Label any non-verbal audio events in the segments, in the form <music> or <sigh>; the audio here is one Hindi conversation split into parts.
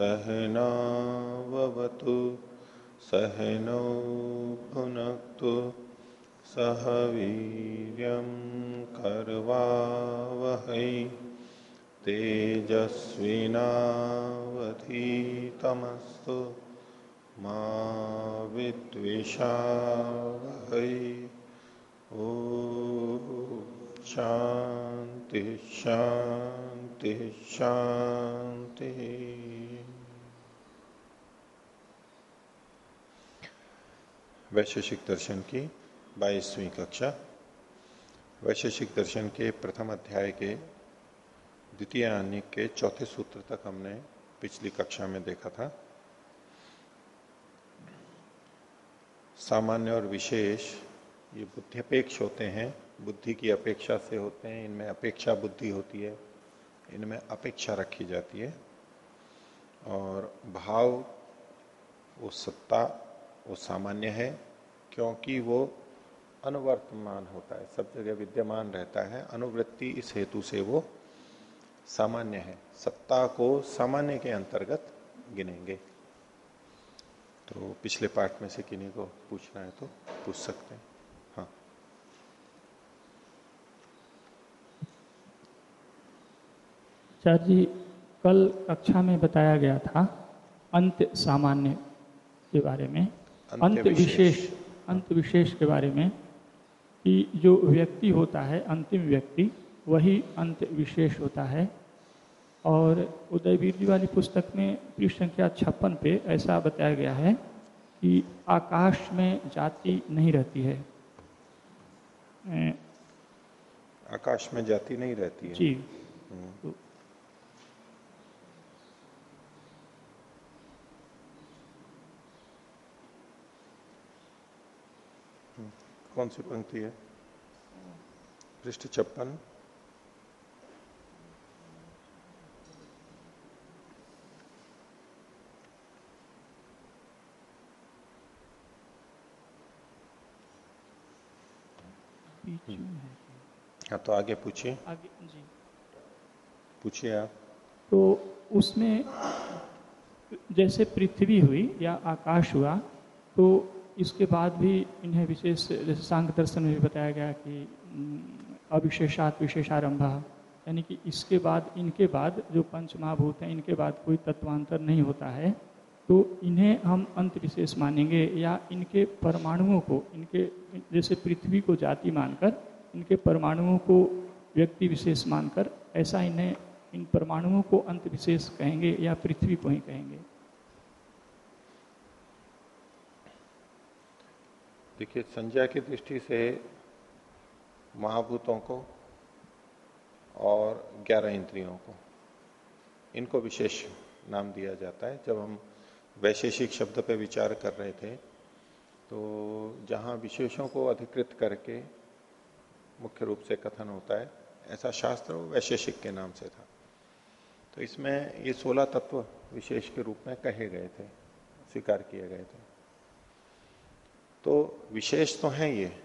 सहनावतु सहनौ भुनक्तु सह वीर्यं कर्वावहै तेजस्विनावधीतमस्तु मा विद्विषावहै। ओ शांति शांति शांति वैशेषिक दर्शन की बाईसवीं कक्षा। वैशेषिक दर्शन के प्रथम अध्याय के द्वितीय अन्य के चौथे सूत्र तक हमने पिछली कक्षा में देखा था। सामान्य और विशेष ये बुद्धिपेक्ष होते हैं, बुद्धि की अपेक्षा से होते हैं, इनमें अपेक्षा बुद्धि होती है, इनमें अपेक्षा रखी जाती है और भाव, वो सत्ता वो सामान्य है, क्योंकि वो अनुवर्तमान होता है, सब जगह विद्यमान रहता है, अनुवृत्ति इस हेतु से वो सामान्य है। सत्ता को सामान्य के अंतर्गत गिनेंगे। तो पिछले पार्ट में से किन्हीं को पूछना है तो पूछ सकते हैं। हाँ। जी, कल कक्षा में बताया गया था अंत सामान्य के बारे में। अंत विशेष अंत विशेष के बारे में कि जो व्यक्ति होता है अंतिम व्यक्ति वही अंत विशेष होता है। और उदयवीर जी वाली पुस्तक में पृष्ठ संख्या छप्पन पे ऐसा बताया गया है कि आकाश में जाति नहीं रहती है। आकाश में जाति नहीं रहती है। जी। तो कौन सी पंक्ति है? पृष्ठ छप्पन। हाँ तो आगे पूछिए। पूछिए आप। तो उसमें जैसे पृथ्वी हुई या आकाश हुआ तो इसके बाद भी इन्हें विशेष, जैसे सांग दर्शन में भी बताया गया कि अविशेषात विशेषारंभ। यानी कि इसके बाद, इनके बाद जो पंच महाभूत हैं, इनके बाद कोई तत्वांतर नहीं होता है। तो इन्हें हम अंत विशेष मानेंगे या इनके परमाणुओं को, इनके, जैसे पृथ्वी को जाति मानकर, इनके परमाणुओं को व्यक्ति विशेष मानकर, ऐसा इन्हें इन परमाणुओं को अंत विशेष कहेंगे या पृथ्वी को ही कहेंगे। देखिए संज्ञा की दृष्टि से महाभूतों को और ग्यारह इंद्रियों को, इनको विशेष नाम दिया जाता है। जब हम वैशेषिक शब्द पे विचार कर रहे थे तो जहाँ विशेषों को अधिकृत करके मुख्य रूप से कथन होता है, ऐसा शास्त्र वैशेषिक के नाम से था। तो इसमें ये सोलह तत्व विशेष के रूप में कहे गए थे, स्वीकार किए गए थे। तो विशेष तो हैं ये।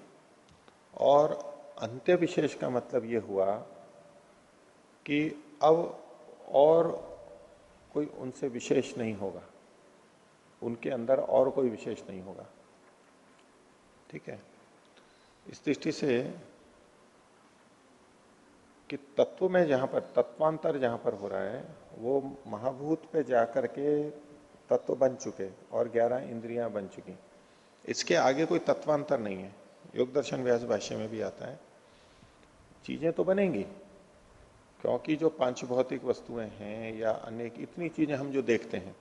और अंत्य विशेष का मतलब ये हुआ कि अब और कोई उनसे विशेष नहीं होगा। उनके अंदर और कोई विशेष नहीं होगा। ठीक है? इस दृष्टि से कि तत्व में जहाँ पर, तत्वांतर जहाँ पर हो रहा है, वो महाभूत पे जाकर के तत्व बन चुके और ग्यारह इंद्रियाँ बन चुकी। इसके आगे कोई तत्वांतर नहीं है। योग दर्शन व्यास भाष्य में भी आता है। चीज़ें तो बनेंगी, क्योंकि जो पाँच भौतिक वस्तुएँ हैं या अनेक इतनी चीज़ें हम जो देखते हैं,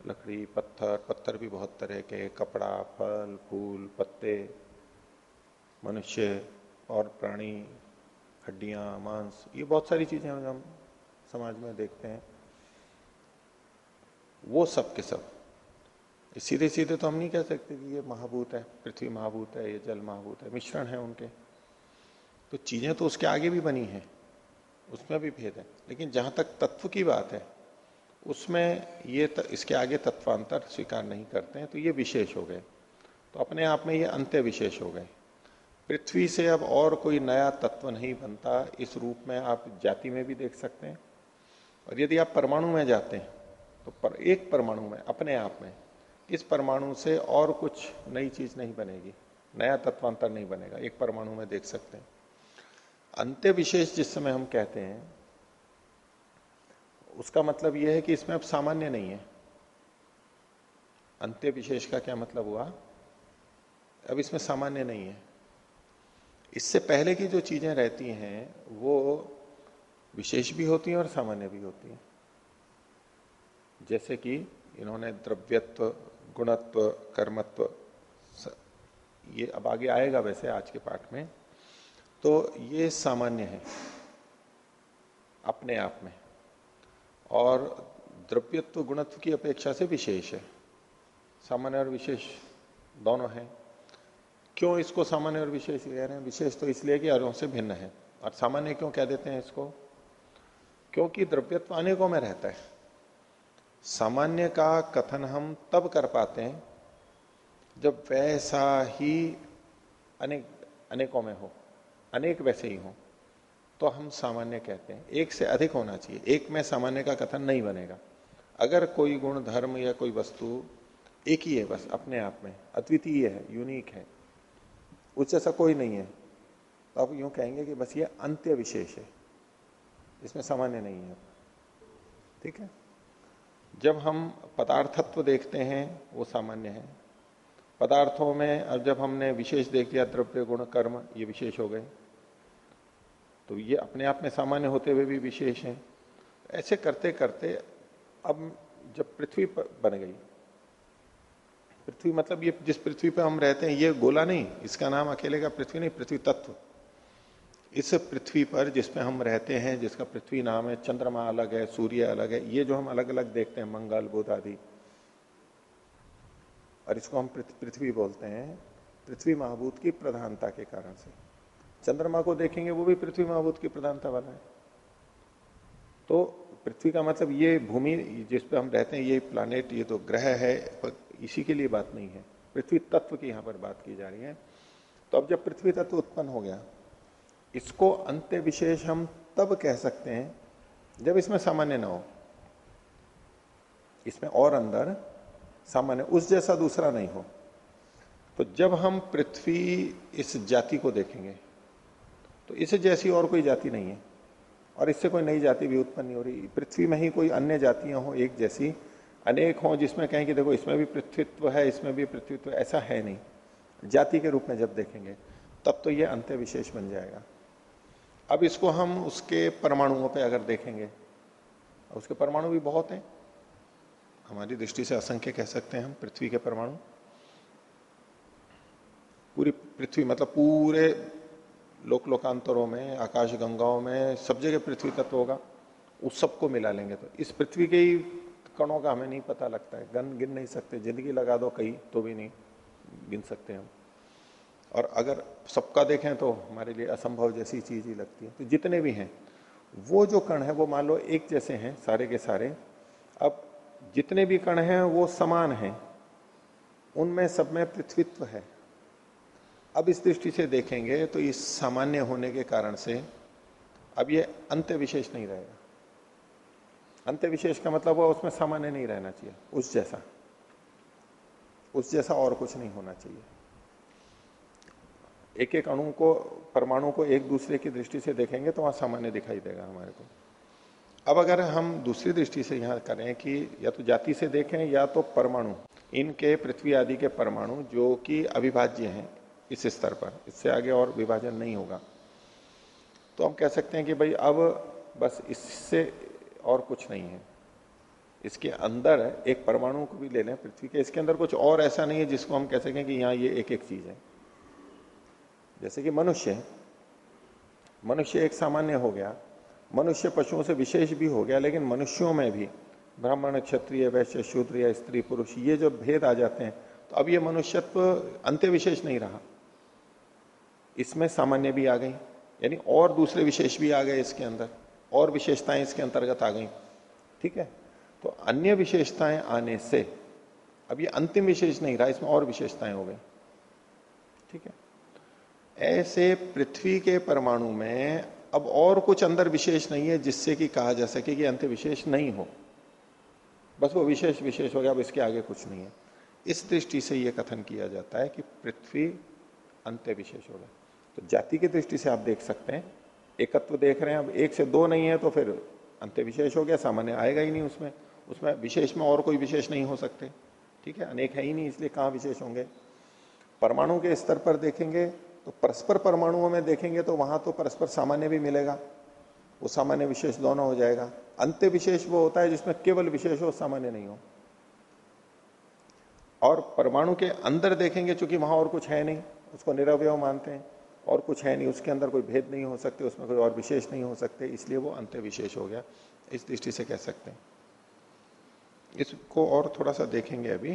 लकड़ी, पत्थर पत्थर भी बहुत तरह के कपड़ा, फल, फूल, पत्ते, मनुष्य और प्राणी, हड्डियाँ, मांस, ये बहुत सारी चीज़ें हम समाज में देखते हैं। वो सब के सब सीधे सीधे तो हम नहीं कह सकते कि ये महाभूत है पृथ्वी महाभूत है ये जल महाभूत है मिश्रण है उनके। तो चीज़ें तो उसके आगे भी बनी हैं उसमें भी भेद है। लेकिन जहाँ तक तत्व की बात है उसमें ये त, इसके आगे तत्वांतर स्वीकार नहीं करते हैं तो ये विशेष हो गए। तो अपने आप में ये अंत्य विशेष हो गए। पृथ्वी से अब और कोई नया तत्व नहीं बनता इस रूप में आप जाति में भी देख सकते हैं। और यदि आप परमाणु में जाते हैं तो पर एक परमाणु में अपने आप में इस परमाणु से और कुछ नई चीज़ नहीं बनेगी, नया तत्वांतर नहीं बनेगा, एक परमाणु में देख सकते हैं। अंत्य विशेष जिस समय हम कहते हैं, उसका मतलब यह है कि इसमें अब सामान्य नहीं है। अंत्य विशेष का क्या मतलब हुआ? अब इसमें सामान्य नहीं है। इससे पहले की जो चीज़ें रहती हैं, वो विशेष भी होती हैं और सामान्य भी होती हैं। जैसे कि इन्होंने द्रव्यत्व गुणत्व, कर्मत्व ये अब आगे आएगा वैसे आज के पाठ में। तो ये सामान्य है, अपने आप में। और द्रव्यत्व, गुणत्व की अपेक्षा से विशेष है। सामान्य और विशेष दोनों है। क्यों इसको सामान्य और विशेष कह रहे हैं? विशेष तो इसलिए कि अरों से भिन्न है। और सामान्य क्यों कह देते हैं इसको? क्योंकि द्रव्यत्व अनेकों में रहता है। सामान्य का कथन हम तब कर पाते हैं जब वैसा ही अनेक, अनेकों में हो, अनेक वैसे ही हो तो हम सामान्य कहते हैं। एक से अधिक होना चाहिए। एक में सामान्य का कथन नहीं बनेगा। अगर कोई गुण, धर्म या कोई वस्तु एक ही है बस, अपने आप में, अद्वितीय है यूनिक है, उस जैसा कोई नहीं है तो आप यूँ कहेंगे कि बस ये अंत्य विशेष है। इसमें सामान्य नहीं है। ठीक है? जब हम पदार्थत्व देखते हैं, वो सामान्य है। पदार्थों में अब जब हमने विशेष देख लिया, द्रव्य, गुण, कर्म, ये विशेष हो गए। तो ये अपने आप में सामान्य होते हुए भी विशेष है। ऐसे करते करते अब जब पृथ्वी बन गई। पृथ्वी मतलब ये जिस पृथ्वी पर हम रहते हैं, ये गोला नहीं, इसका नाम अकेले का पृथ्वी नहीं, पृथ्वी तत्व। इस पृथ्वी पर जिसमें हम रहते हैं, जिसका पृथ्वी नाम है, चंद्रमा अलग है, सूर्य अलग है, ये जो हम अलग अलग देखते हैं, मंगल, बुध आदि। और इसको हम पृथ्वी बोलते हैं, पृथ्वी महाभूत की प्रधानता के कारण से। चंद्रमा को देखेंगे, वो भी पृथ्वी महाभूत की प्रधानता वाला है। तो पृथ्वी का मतलब ये भूमि जिस पे हम रहते हैं, ये प्लानिट ये तो ग्रह है इसी के लिए बात नहीं है। पृथ्वी तत्व की यहाँ पर बात की जा रही है। तो अब जब पृथ्वी तत्व उत्पन्न हो गया इसको अंत्य विशेष हम तब कह सकते हैं जब इसमें सामान्य ना हो। इसमें और अंदर सामान्य, उस जैसा दूसरा नहीं हो। तो जब हम पृथ्वी इस जाति को देखेंगे तो इस जैसी और कोई जाति नहीं है। और इससे कोई नई जाति भी उत्पन्न नहीं हो रही। पृथ्वी में ही कोई अन्य जातियाँ हो एक जैसी, अनेक हो जिसमें कहें कि देखो इसमें भी पृथ्वीत्व है, इसमें भी पृथ्वीत्व, ऐसा है नहीं। जाति के रूप में जब देखेंगे, तब तो ये अंत्य विशेष बन जाएगा। अब इसको हम उसके परमाणुओं पे अगर देखेंगे उसके परमाणु भी बहुत हैं। हमारी दृष्टि से असंख्य कह सकते हैं हम, पृथ्वी के परमाणु। पूरी पृथ्वी मतलब पूरे लोक लोकांतरों में आकाश गंगाओं में, सब जगह पृथ्वी तत्व होगा। उस सबको मिला लेंगे तो। इस पृथ्वी के ही कणों का हमें नहीं पता लगता है। गन गिन नहीं सकते। ज़िंदगी लगा दो कहीं तो भी नहीं गिन सकते हम। और अगर सबका देखें तो हमारे लिए असंभव जैसी चीज़ ही लगती है। तो जितने भी हैं, वो जो कण है, वो मान लो एक जैसे हैं, सारे के सारे। अब जितने भी कण हैं, वो समान हैं। उनमें सब में पृथ्वीत्व है। अब इस दृष्टि से देखेंगे तो इस सामान्य होने के कारण से अब ये अंत्य विशेष नहीं रहेगा। अंत्य विशेष का मतलब वो उसमें सामान्य नहीं रहना चाहिए। उस जैसा। उस जैसा और कुछ नहीं होना चाहिए। एक एक अणु को, परमाणु को एक दूसरे की दृष्टि से देखेंगे तो वहाँ सामान्य दिखाई देगा हमारे को। अब अगर हम दूसरी दृष्टि से यहाँ करें कि या तो जाति से देखें या तो परमाणु, इनके, पृथ्वी आदि के परमाणु जो कि अविभाज्य हैं इस स्तर पर, इससे आगे और विभाजन नहीं होगा। तो हम कह सकते हैं कि भाई अब बस इससे और कुछ नहीं है। इसके अंदर एक परमाणु को भी ले लें, पृथ्वी के, इसके अंदर कुछ और ऐसा नहीं है जिसको हम कह सकें कि यहाँ ये एक एक चीज़ है। जैसे कि मनुष्य मनुष्य एक सामान्य हो गया, मनुष्य पशुओं से विशेष भी हो गया, लेकिन मनुष्यों में भी, ब्राह्मण, क्षत्रिय, वैश्य शूद्र या स्त्री, पुरुष, ये जो भेद आ जाते हैं तो अब ये मनुष्यत्व अंत्य विशेष नहीं रहा। इसमें सामान्य भी आ गई, यानी और दूसरे विशेष भी आ गए इसके अंदर, और विशेषताएँ इसके अंतर्गत आ गई, ठीक है? तो अन्य विशेषताएँ आने से, अब ये अंतिम विशेष नहीं रहा, इसमें और विशेषताएँ हो गई, ठीक है? ऐसे पृथ्वी के परमाणु में अब और कुछ अंदर विशेष नहीं है जिससे कि कहा जा सके कि अंत्य विशेष नहीं हो। बस वो विशेष विशेष हो गया, अब इसके आगे कुछ नहीं है। इस दृष्टि से यह कथन किया जाता है कि पृथ्वी अंत्य विशेष हो गया। तो जाति की दृष्टि से आप देख सकते हैं, एकत्व देख रहे हैं, अब एक से दो नहीं है तो फिर अंत्य विशेष हो गया, सामान्य आएगा ही नहीं उसमें। उसमें विशेष में और कोई विशेष नहीं हो सकते। ठीक है, अनेक है ही नहीं, इसलिए कहाँ विशेष होंगे? परमाणु के स्तर पर देखेंगे तो परस्पर परमाणुओं में देखेंगे तो वहाँ तो परस्पर सामान्य भी मिलेगा। वो सामान्य विशेष दोनों हो जाएगा। अंत्य विशेष वो होता है जिसमें केवल विशेष हो, सामान्य नहीं हो। और परमाणु के अंदर देखेंगे चूँकि वहाँ और कुछ है नहीं, उसको निरवय मानते हैं। और कुछ है नहीं, उसके अंदर कोई भेद नहीं हो सकते, उसमें कोई और विशेष नहीं हो सकते, इसलिए वो अंत्य विशेष हो गया। इस दृष्टि से कह सकते हैं। इसको और थोड़ा सा देखेंगे अभी।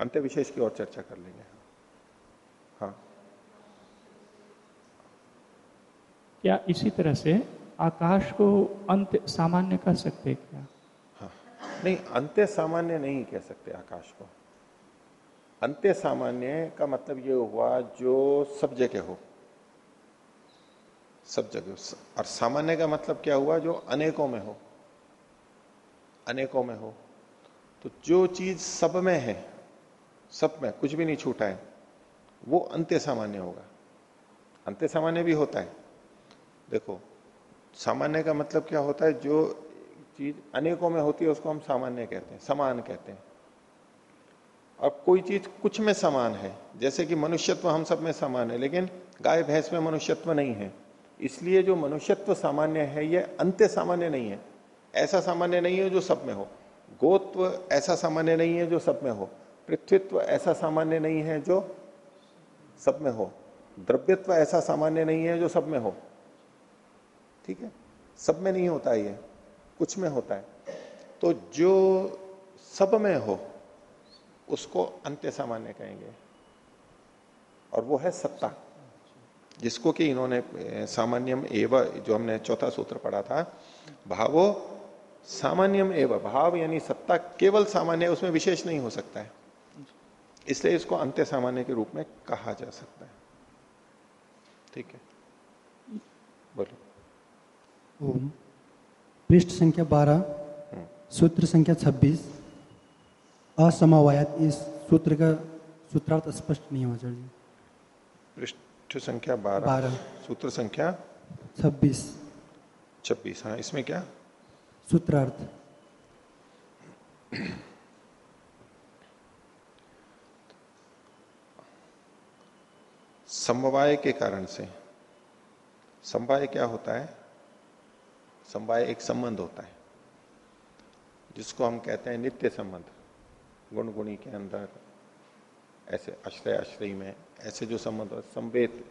अंत्य विशेष की और चर्चा कर लेंगे हाँ। क्या इसी तरह से आकाश को अंत सामान्य कर सकते क्या? हाँ। नहीं अंत्य सामान्य नहीं कह सकते आकाश को। अंत्य सामान्य का मतलब ये हुआ जो सब जगह हो। सब जगह। और सामान्य का मतलब क्या हुआ? जो अनेकों में हो। अनेकों में हो। तो जो चीज़ सब में है सब में कुछ भी नहीं छूटा है, वो अंत्य सामान्य होगा। अंत्य सामान्य भी होता है। देखो, सामान्य का मतलब क्या होता है? जो चीज़ अनेकों में होती है, उसको हम सामान्य कहते हैं, समान कहते हैं। अब कोई चीज़ कुछ में समान है, जैसे कि मनुष्यत्व हम सब में समान है, लेकिन गाय, भैंस में मनुष्यत्व नहीं है। इसलिए जो मनुष्यत्व सामान्य है यह अंत्य सामान्य नहीं है। ऐसा सामान्य नहीं है जो सब में हो। गोत्व ऐसा सामान्य नहीं है जो सब में हो। पृथ्वीत्व ऐसा सामान्य नहीं है जो सब में हो। द्रव्यत्व ऐसा सामान्य नहीं है जो सब में हो। ठीक है? सब में नहीं होता ये। कुछ में होता है। तो जो सब में हो, उसको अंत्य सामान्य कहेंगे। और वो है सत्ता, जिसको कि इन्होंने सामान्यम एव, जो हमने चौथा सूत्र पढ़ा था, भावो सामान्यम एव। भाव यानी सत्ता केवल सामान्य उसमें विशेष नहीं हो सकता है। इसलिए इसको अंत्य सामान्य के रूप में कहा जा सकता है। ठीक है? बोलो। ओम। पृष्ठ संख्या बारह हम्म। सूत्र संख्या छब्बीस। असमवायत इस सूत्र का सूत्रार्थ स्पष्ट नहीं हो आचार्य पृष्ठ संख्या बारह बारह। सूत्र संख्या छब्बीस। छब्बीस हाँ इसमें क्या? सूत्रार्थ। समवाय के कारण से। समवाय क्या होता है? समवाय एक संबंध होता है, जिसको हम कहते हैं नित्य संबंध। गुण गुणी के अंदर, ऐसे आश्रय आश्रय में, ऐसे जो संबंध होते संवेद।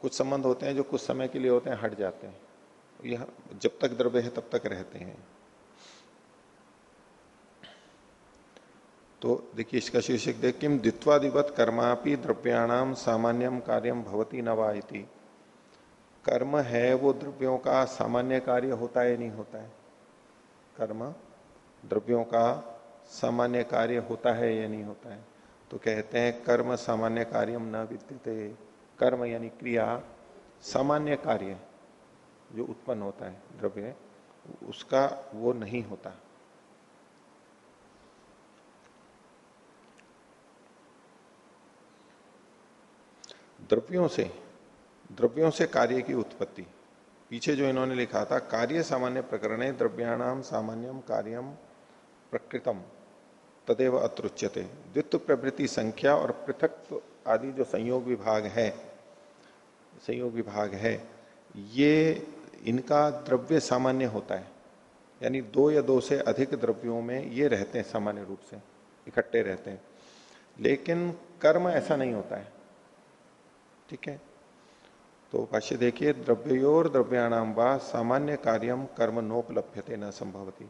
कुछ संबंध होते हैं जो कुछ समय के लिए होते हैं, हट जाते हैं। यह जब तक द्रव्य है तब तक रहते हैं। तो देखिए इसका शीर्षक देख किम द्वित्वादिवत कर्मापि द्रव्याणाम सामान्यम कार्यम भवती नवा कर्म है वो द्रव्यों का सामान्य कार्य होता है नहीं होता है? कर्म द्रव्यों का सामान्य कार्य होता है या नहीं होता है? तो कहते हैं कर्म सामान्य कार्यम न विद्यते। कर्म यानी क्रिया, सामान्य कार्य जो उत्पन्न होता है, द्रव्य, उसका वो नहीं होता। द्रव्यों से द्रव्यों से कार्य की उत्पत्ति। पीछे जो इन्होंने लिखा था, कार्य सामान्य प्रकरण द्रव्याणाम सामान्यम कार्यम प्रकृतम, तदेव अत्रुच्यते द्वित्व प्रवृत्ति संख्या और पृथक आदि जो संयोग विभाग है, संयोग विभाग है, ये इनका द्रव्य सामान्य होता है। यानी दो या दो से अधिक द्रव्यों में ये रहते हैं सामान्य रूप से, इकट्ठे रहते हैं। लेकिन कर्म ऐसा नहीं होता है। ठीक है। तो भाष्य देखिए, द्रव्योर द्रव्याणाम व सामान्य कार्यम कर्म नोपलभ्यते, न संभवती।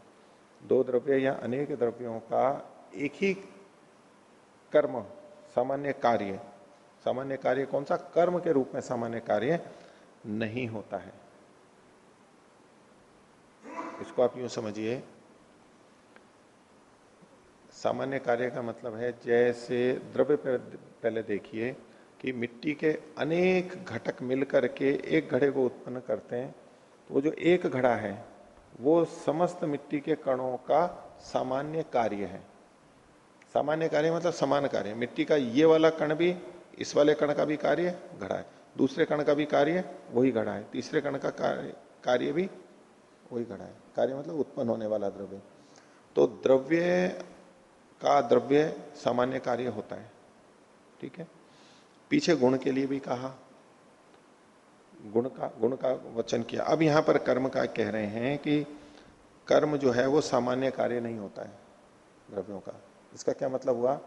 दो द्रव्य या अनेक द्रव्यों का एक ही कर्म, सामान्य कार्य। सामान्य कार्य कौन सा? कर्म के रूप में सामान्य कार्य नहीं होता है। इसको आप यूँ समझिए। सामान्य कार्य का मतलब है, जैसे द्रव्य पहले देखिए कि मिट्टी के अनेक घटक मिलकर के एक घड़े को उत्पन्न करते हैं तो जो एक घड़ा है, वो समस्त मिट्टी के कणों का सामान्य कार्य है। सामान्य कार्य मतलब समान कार्य मिट्टी का ये वाला कण भी, इस वाले कण का भी कार्य घड़ा है। दूसरे कण का भी कार्य वही घड़ा है। तीसरे कण का कार्य भी वही घड़ा है। कार्य मतलब उत्पन्न होने वाला द्रव्य। तो द्रव्य का द्रव्य सामान्य कार्य होता है। ठीक है? पीछे गुण के लिए भी कहा। गुण का गुण का वचन किया। अब यहाँ पर कर्म का कह रहे हैं कि कर्म जो है वो सामान्य कार्य नहीं होता है द्रव्यों का। इसका क्या मतलब हुआ?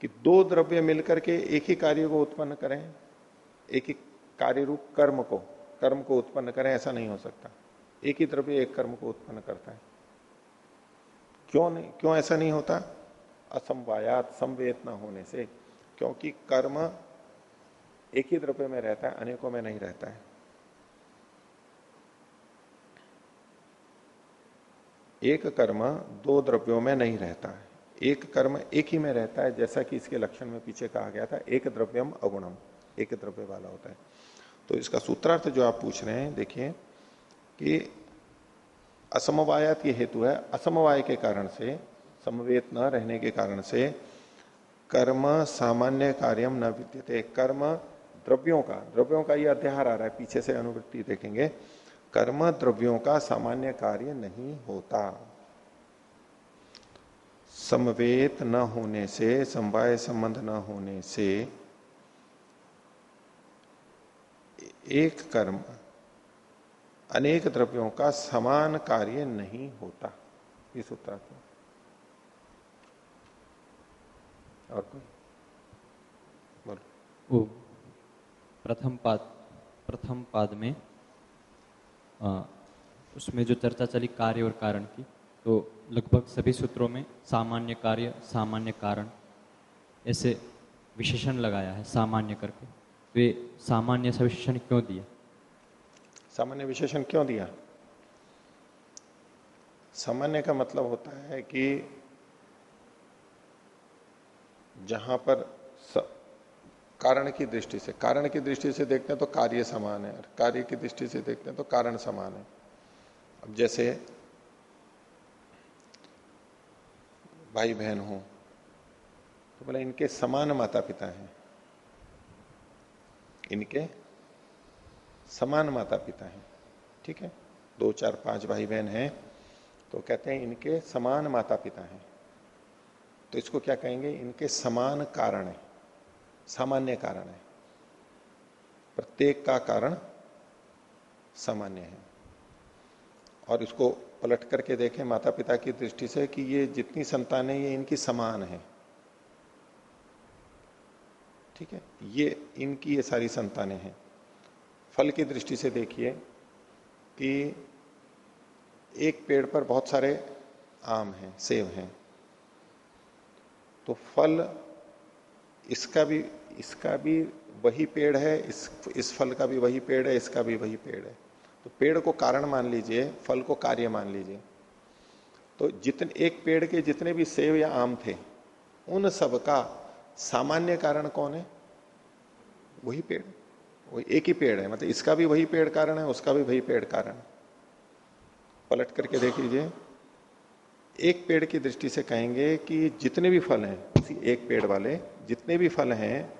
कि दो द्रव्य मिलकर के एक ही कार्य को उत्पन्न करें, एक ही कार्य रूप कर्म को कर्म को उत्पन्न करें, ऐसा नहीं हो सकता। एक ही द्रव्य एक कर्म को उत्पन्न करता है। क्यों नहीं, क्यों ऐसा नहीं होता? असमवायात संवेद न होने से। क्योंकि कर्म एक ही द्रव्य में रहता है, अनेकों में नहीं रहता है। एक कर्म दो द्रव्यों में नहीं रहता है। एक कर्म एक ही में रहता है, जैसा कि इसके लक्षण में पीछे कहा गया था, एक द्रव्यम अगुणम, एक द्रव्य वाला होता है। तो इसका सूत्रार्थ जो आप पूछ रहे हैं, देखिए कि असमवायत ये हेतु है। असमवाय के कारण से, समवेत न रहने के कारण से कर्म सामान्य कार्यम न विद्यते। कर्म द्रव्यों का द्रव्यों का ये अध्याहार आ रहा है, पीछे से अनुवृत्ति देखेंगे। कर्म द्रव्यों का सामान्य कार्य नहीं होता। समवेत न होने से, समवाय संबंध न होने से, एक कर्म, अनेक द्रव्यों का समान कार्य नहीं होता। इस उत्तरार्थ में और कोई? बोलो। प्रथम पाद प्रथम पाद में आ, उसमें जो चर्चा चली कार्य और कारण की तो लगभग सभी सूत्रों में सामान्य कार्य सामान्य कारण ऐसे विशेषण लगाया है सामान्य करके। वे सामान्य विशेषण क्यों दिया? सामान्य विशेषण क्यों दिया? सामान्य का मतलब होता है कि जहाँ पर कारण की दृष्टि से। कारण की दृष्टि से देखते हैं तो कार्य समान है और कार्य की दृष्टि से देखते हैं तो कारण समान है। अब जैसे भाई बहन हो तो बोले, इनके समान माता पिता हैं। इनके समान माता पिता हैं। ठीक है? दो, चार, पाँच भाई बहन हैं तो कहते हैं इनके समान माता पिता हैं। तो इसको क्या कहेंगे? इनके समान कारण है। सामान्य कारण है। प्रत्येक का कारण सामान्य है। और इसको पलट करके देखें माता पिता की दृष्टि से कि ये जितनी संतानें ये इनकी समान है। ठीक है? ये इनकी ये सारी संतानें हैं। फल की दृष्टि से देखिए कि एक पेड़ पर बहुत सारे आम हैं, सेब हैं। तो फल इसका भी इसका भी वही पेड़ है, इस इस फल का भी वही पेड़ है, इसका भी वही पेड़ है। तो पेड़ को कारण मान लीजिए, फल को कार्य मान लीजिए। तो जितने, एक पेड़ के जितने भी सेब या आम थे, उन सब का सामान्य कारण कौन है? वही पेड़। वही एक ही पेड़ है मतलब इसका भी वही पेड़ कारण है, उसका भी वही पेड़ कारण। पलट करके देख लीजिए। एक पेड़ की दृष्टि से कहेंगे कि जितने भी फल हैं, किसी एक पेड़ वाले जितने भी फल हैं,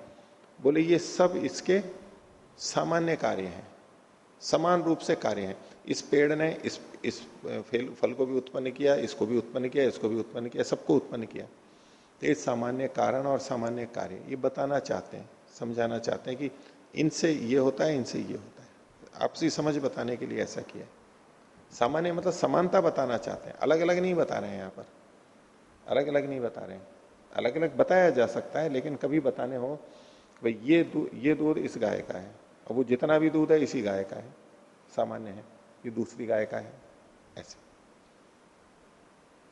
बोले, ये सब इसके सामान्य कार्य हैं, समान रूप से कार्य हैं। इस पेड़ ने इस इस फल को भी उत्पन्न किया, इसको भी उत्पन्न किया, इसको भी उत्पन्न किया, सबको उत्पन्न किया। तो ये सामान्य कारण और सामान्य कार्य, ये बताना चाहते हैं, समझाना चाहते हैं कि इनसे ये होता है, इनसे ये होता है। आपसी समझ बताने के लिए ऐसा किया सामान्य मतलब समानता बताना चाहते हैं। अलग अलग नहीं बता रहे हैं यहाँ पर। अलग अलग नहीं बता रहे हैं। अलग अलग बताया जा सकता है लेकिन कभी बताने हो भाई ये दूध ये दूध इस गाय का है और वो जितना भी दूध है इसी गाय का है। सामान्य है ये दूसरी गाय का है ऐसे।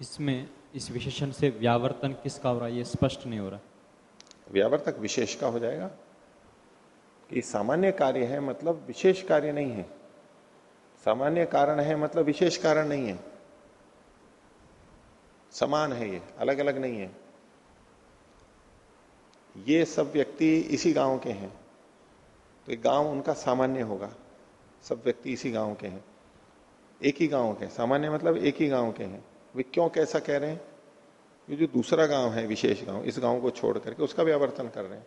इसमें इस विशेषण से व्यावर्तन किसका हो रहा है ये स्पष्ट नहीं हो रहा। व्यावर्तक विशेष का हो जाएगा कि सामान्य कार्य है मतलब विशेष कार्य नहीं है। सामान्य कारण है मतलब विशेष कारण नहीं है। समान है ये अलग अलग नहीं है। ये सब व्यक्ति इसी गाँव के हैं। तो गाँव उनका सामान्य होगा। सब व्यक्ति इसी गाँव के हैं। एक ही गाँव के सामान्य मतलब एक ही गाँव के हैं। वे क्यों कैसा कह रहे हैं? ये जो दूसरा गाँव है, विशेष गाँव, इस गाँव को छोड़ करके उसका भी व्यावर्तन कर रहे हैं।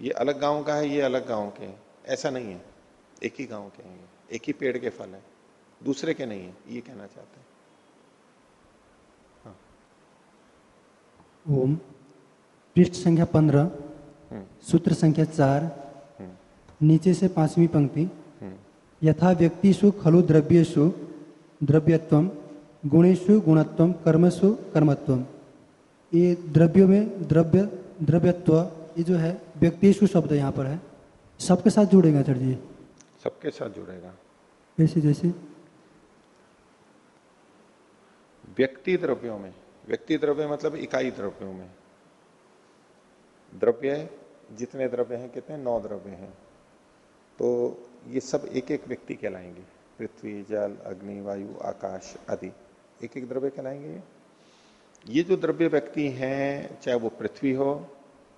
ये अलग गाँव का है, ये अलग गाँव के हैं। ऐसा नहीं है। एक ही गाँव के हैं एक ही पेड़ के फल है। दूसरे के नहीं है। ये कहना चाहते हैं। हाँ। पृष्ठ संख्या पंद्रह हम्म। सूत्र संख्या चार हम्म। नीचे से पांचवी पंक्ति। हम्म। यथा व्यक्तिषु खलु द्रव्येषु द्रव्यत्व गुणेशु गुणत्व कर्मसु कर्मत्वम ये द्रव्यों में द्रव्य द्रव्यत्व ये जो है व्यक्तिशु शब्द यहाँ पर है। सबके साथ जुड़ेगा सर जी? सबके साथ जुड़ेगा। जैसे जैसे। व्यक्ति द्रव्यों में। व्यक्ति द्रव्य मतलब इकाई द्रव्यों में। द्रव्य जितने द्रव्य हैं, कितने नौ द्रव्य हैं। तो ये सब एक एक व्यक्ति कहलाएँगे, पृथ्वी, जल, अग्नि, वायु, आकाश आदि। एक एक द्रव्य कहलाएँगे ये जो द्रव्य व्यक्ति हैं, चाहे वो पृथ्वी हो,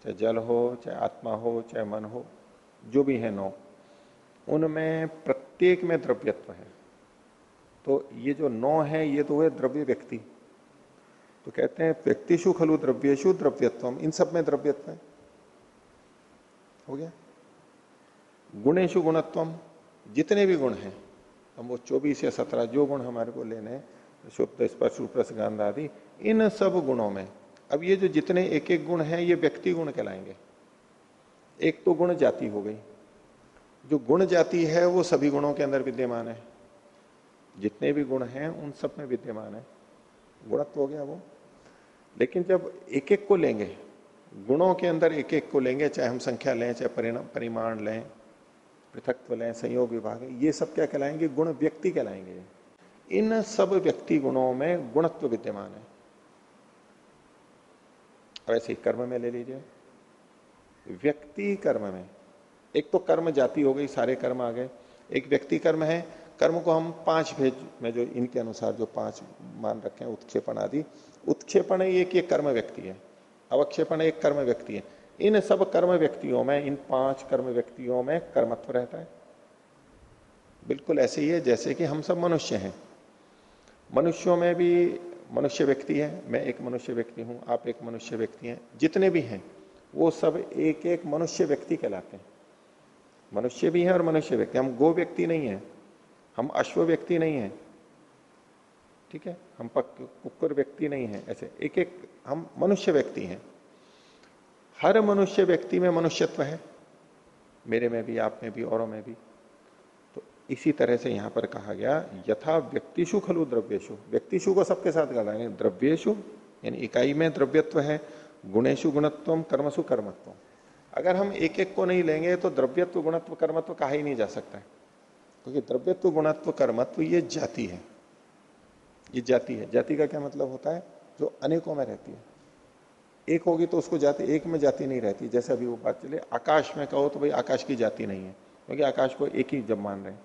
चाहे जल हो, चाहे आत्मा हो, चाहे मन हो, जो भी है नौ, उनमें प्रत्येक में द्रव्यत्व है। तो ये जो नौ है, ये तो है द्रव्य व्यक्ति। तो कहते हैं व्यक्तिशु खलु द्रव्यशु द्रव्यत्व इन सब में द्रव्यत्व है। हो गया? गुणेशु गुणत्वम। जितने भी गुण हैं, हम वो चौबीस या सत्रह जो गुण हमारे को लेने हैं, शुद्ध स्पर्श गंध आदि इन सब गुणों में। अब ये जो जितने एक एक गुण हैं, ये व्यक्ति गुण कहलाएँगे। एक तो गुण जाति हो गई। जो गुण जाति है, वो सभी गुणों के अंदर विद्यमान है। जितने भी गुण हैं, उन सब में विद्यमान है। गुणत्व हो गया वो। लेकिन जब एक एक को लेंगे, गुणों के अंदर एक एक को लेंगे, चाहे हम संख्या लें, चाहे परिणाम, परिमाण लें, पृथकत्व लें, संयोग विभाग, ये सब क्या कहलाएँगे? गुण व्यक्ति कहलाएँगे। इन सब व्यक्ति गुणों में गुणत्व विद्यमान है। वैसे ही कर्म में ले लीजिए। व्यक्ति कर्म में, एक तो कर्म जाति हो गई, सारे कर्म आ गए। एक व्यक्ति कर्म है, कर्म को हम पाँच भेद में जो, इनके अनुसार जो पाँच मान रखे हैं, उत्क्षेपण आदि उत्क्षेपण एक ये कर्म व्यक्ति है, अवक्षेपण एक कर्म व्यक्ति है। इन सब कर्म व्यक्तियों में, इन पाँच कर्म व्यक्तियों में कर्मत्व रहता है। बिल्कुल ऐसे ही है, जैसे कि हम सब मनुष्य हैं। मनुष्यों में भी मनुष्य व्यक्ति है, मैं एक मनुष्य व्यक्ति हूँ, आप एक मनुष्य व्यक्ति हैं, जितने भी हैं, वो सब एक एक मनुष्य व्यक्ति कहलाते हैं। मनुष्य भी है और मनुष्य व्यक्ति हम गो व्यक्ति नहीं है, हम अश्व व्यक्ति नहीं है। ठीक है? हम कुकर व्यक्ति नहीं है ऐसे। एक एक हम मनुष्य व्यक्ति हैं। हर मनुष्य व्यक्ति में मनुष्यत्व है। मेरे में भी, आप में भी, औरों में भी। तो इसी तरह से यहाँ पर कहा गया, यथा व्यक्तिशु खलु द्रव्यशु व्यक्तिशु को सबके साथ लगाएँगे द्रव्यशु यानी इकाई में द्रव्यत्व है गुणेशु गुणत्व कर्मसु कर्मत्व अगर हम एक एक को नहीं लेंगे तो द्रव्यत्व, गुणत्व, कर्मत्व कहा ही नहीं जा सकता क्योंकि द्रव्यत्व, गुणत्व, कर्मत्व ये जाति है। ये जाति है। जाति का क्या मतलब होता है? जो अनेकों में रहती है। एक होगी तो उसको जाति, एक में जाति नहीं रहती। जैसे अभी वो बात चले, आकाश में कहो तो भाई आकाश की जाति नहीं है। क्योंकि आकाश को एक ही जब मान रहे हैं।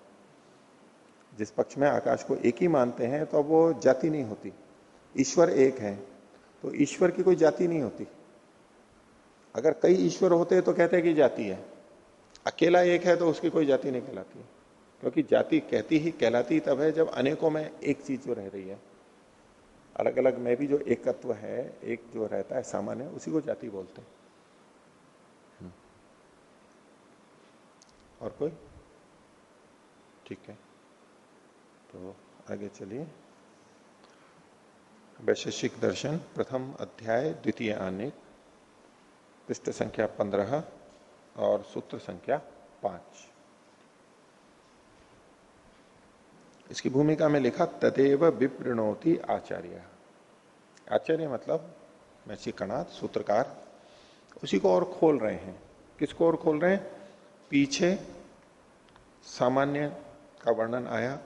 जिस पक्ष में आकाश को एक ही मानते हैं तो अब वो जाति नहीं होती। ईश्वर एक है तो ईश्वर की कोई जाति नहीं होती। अगर कई ईश्वर होते तो कहते हैं कि जाति है। अकेला एक है तो उसकी कोई जाति नहीं कहलाती। क्योंकि जाति कहती ही कहलाती तब है जब अनेकों में एक चीज़ जो रह रही है। अलग अलग में भी जो एकत्व है, एक जो रहता है सामान्य, उसी को जाति बोलते हैं। हम्म। और कोई? ठीक है। तो आगे चलिए। वैशेषिक दर्शन, प्रथम अध्याय, द्वितीय आने पृष्ठ संख्या पंद्रह और सूत्र संख्या पाँच। इसकी भूमिका में लिखा, तदेव विप्रणोति आचार्य। आचार्य मतलब मैसी कणात, सूत्रकार, उसी को और खोल रहे हैं। किसको और खोल रहे हैं? पीछे सामान्य का वर्णन आया,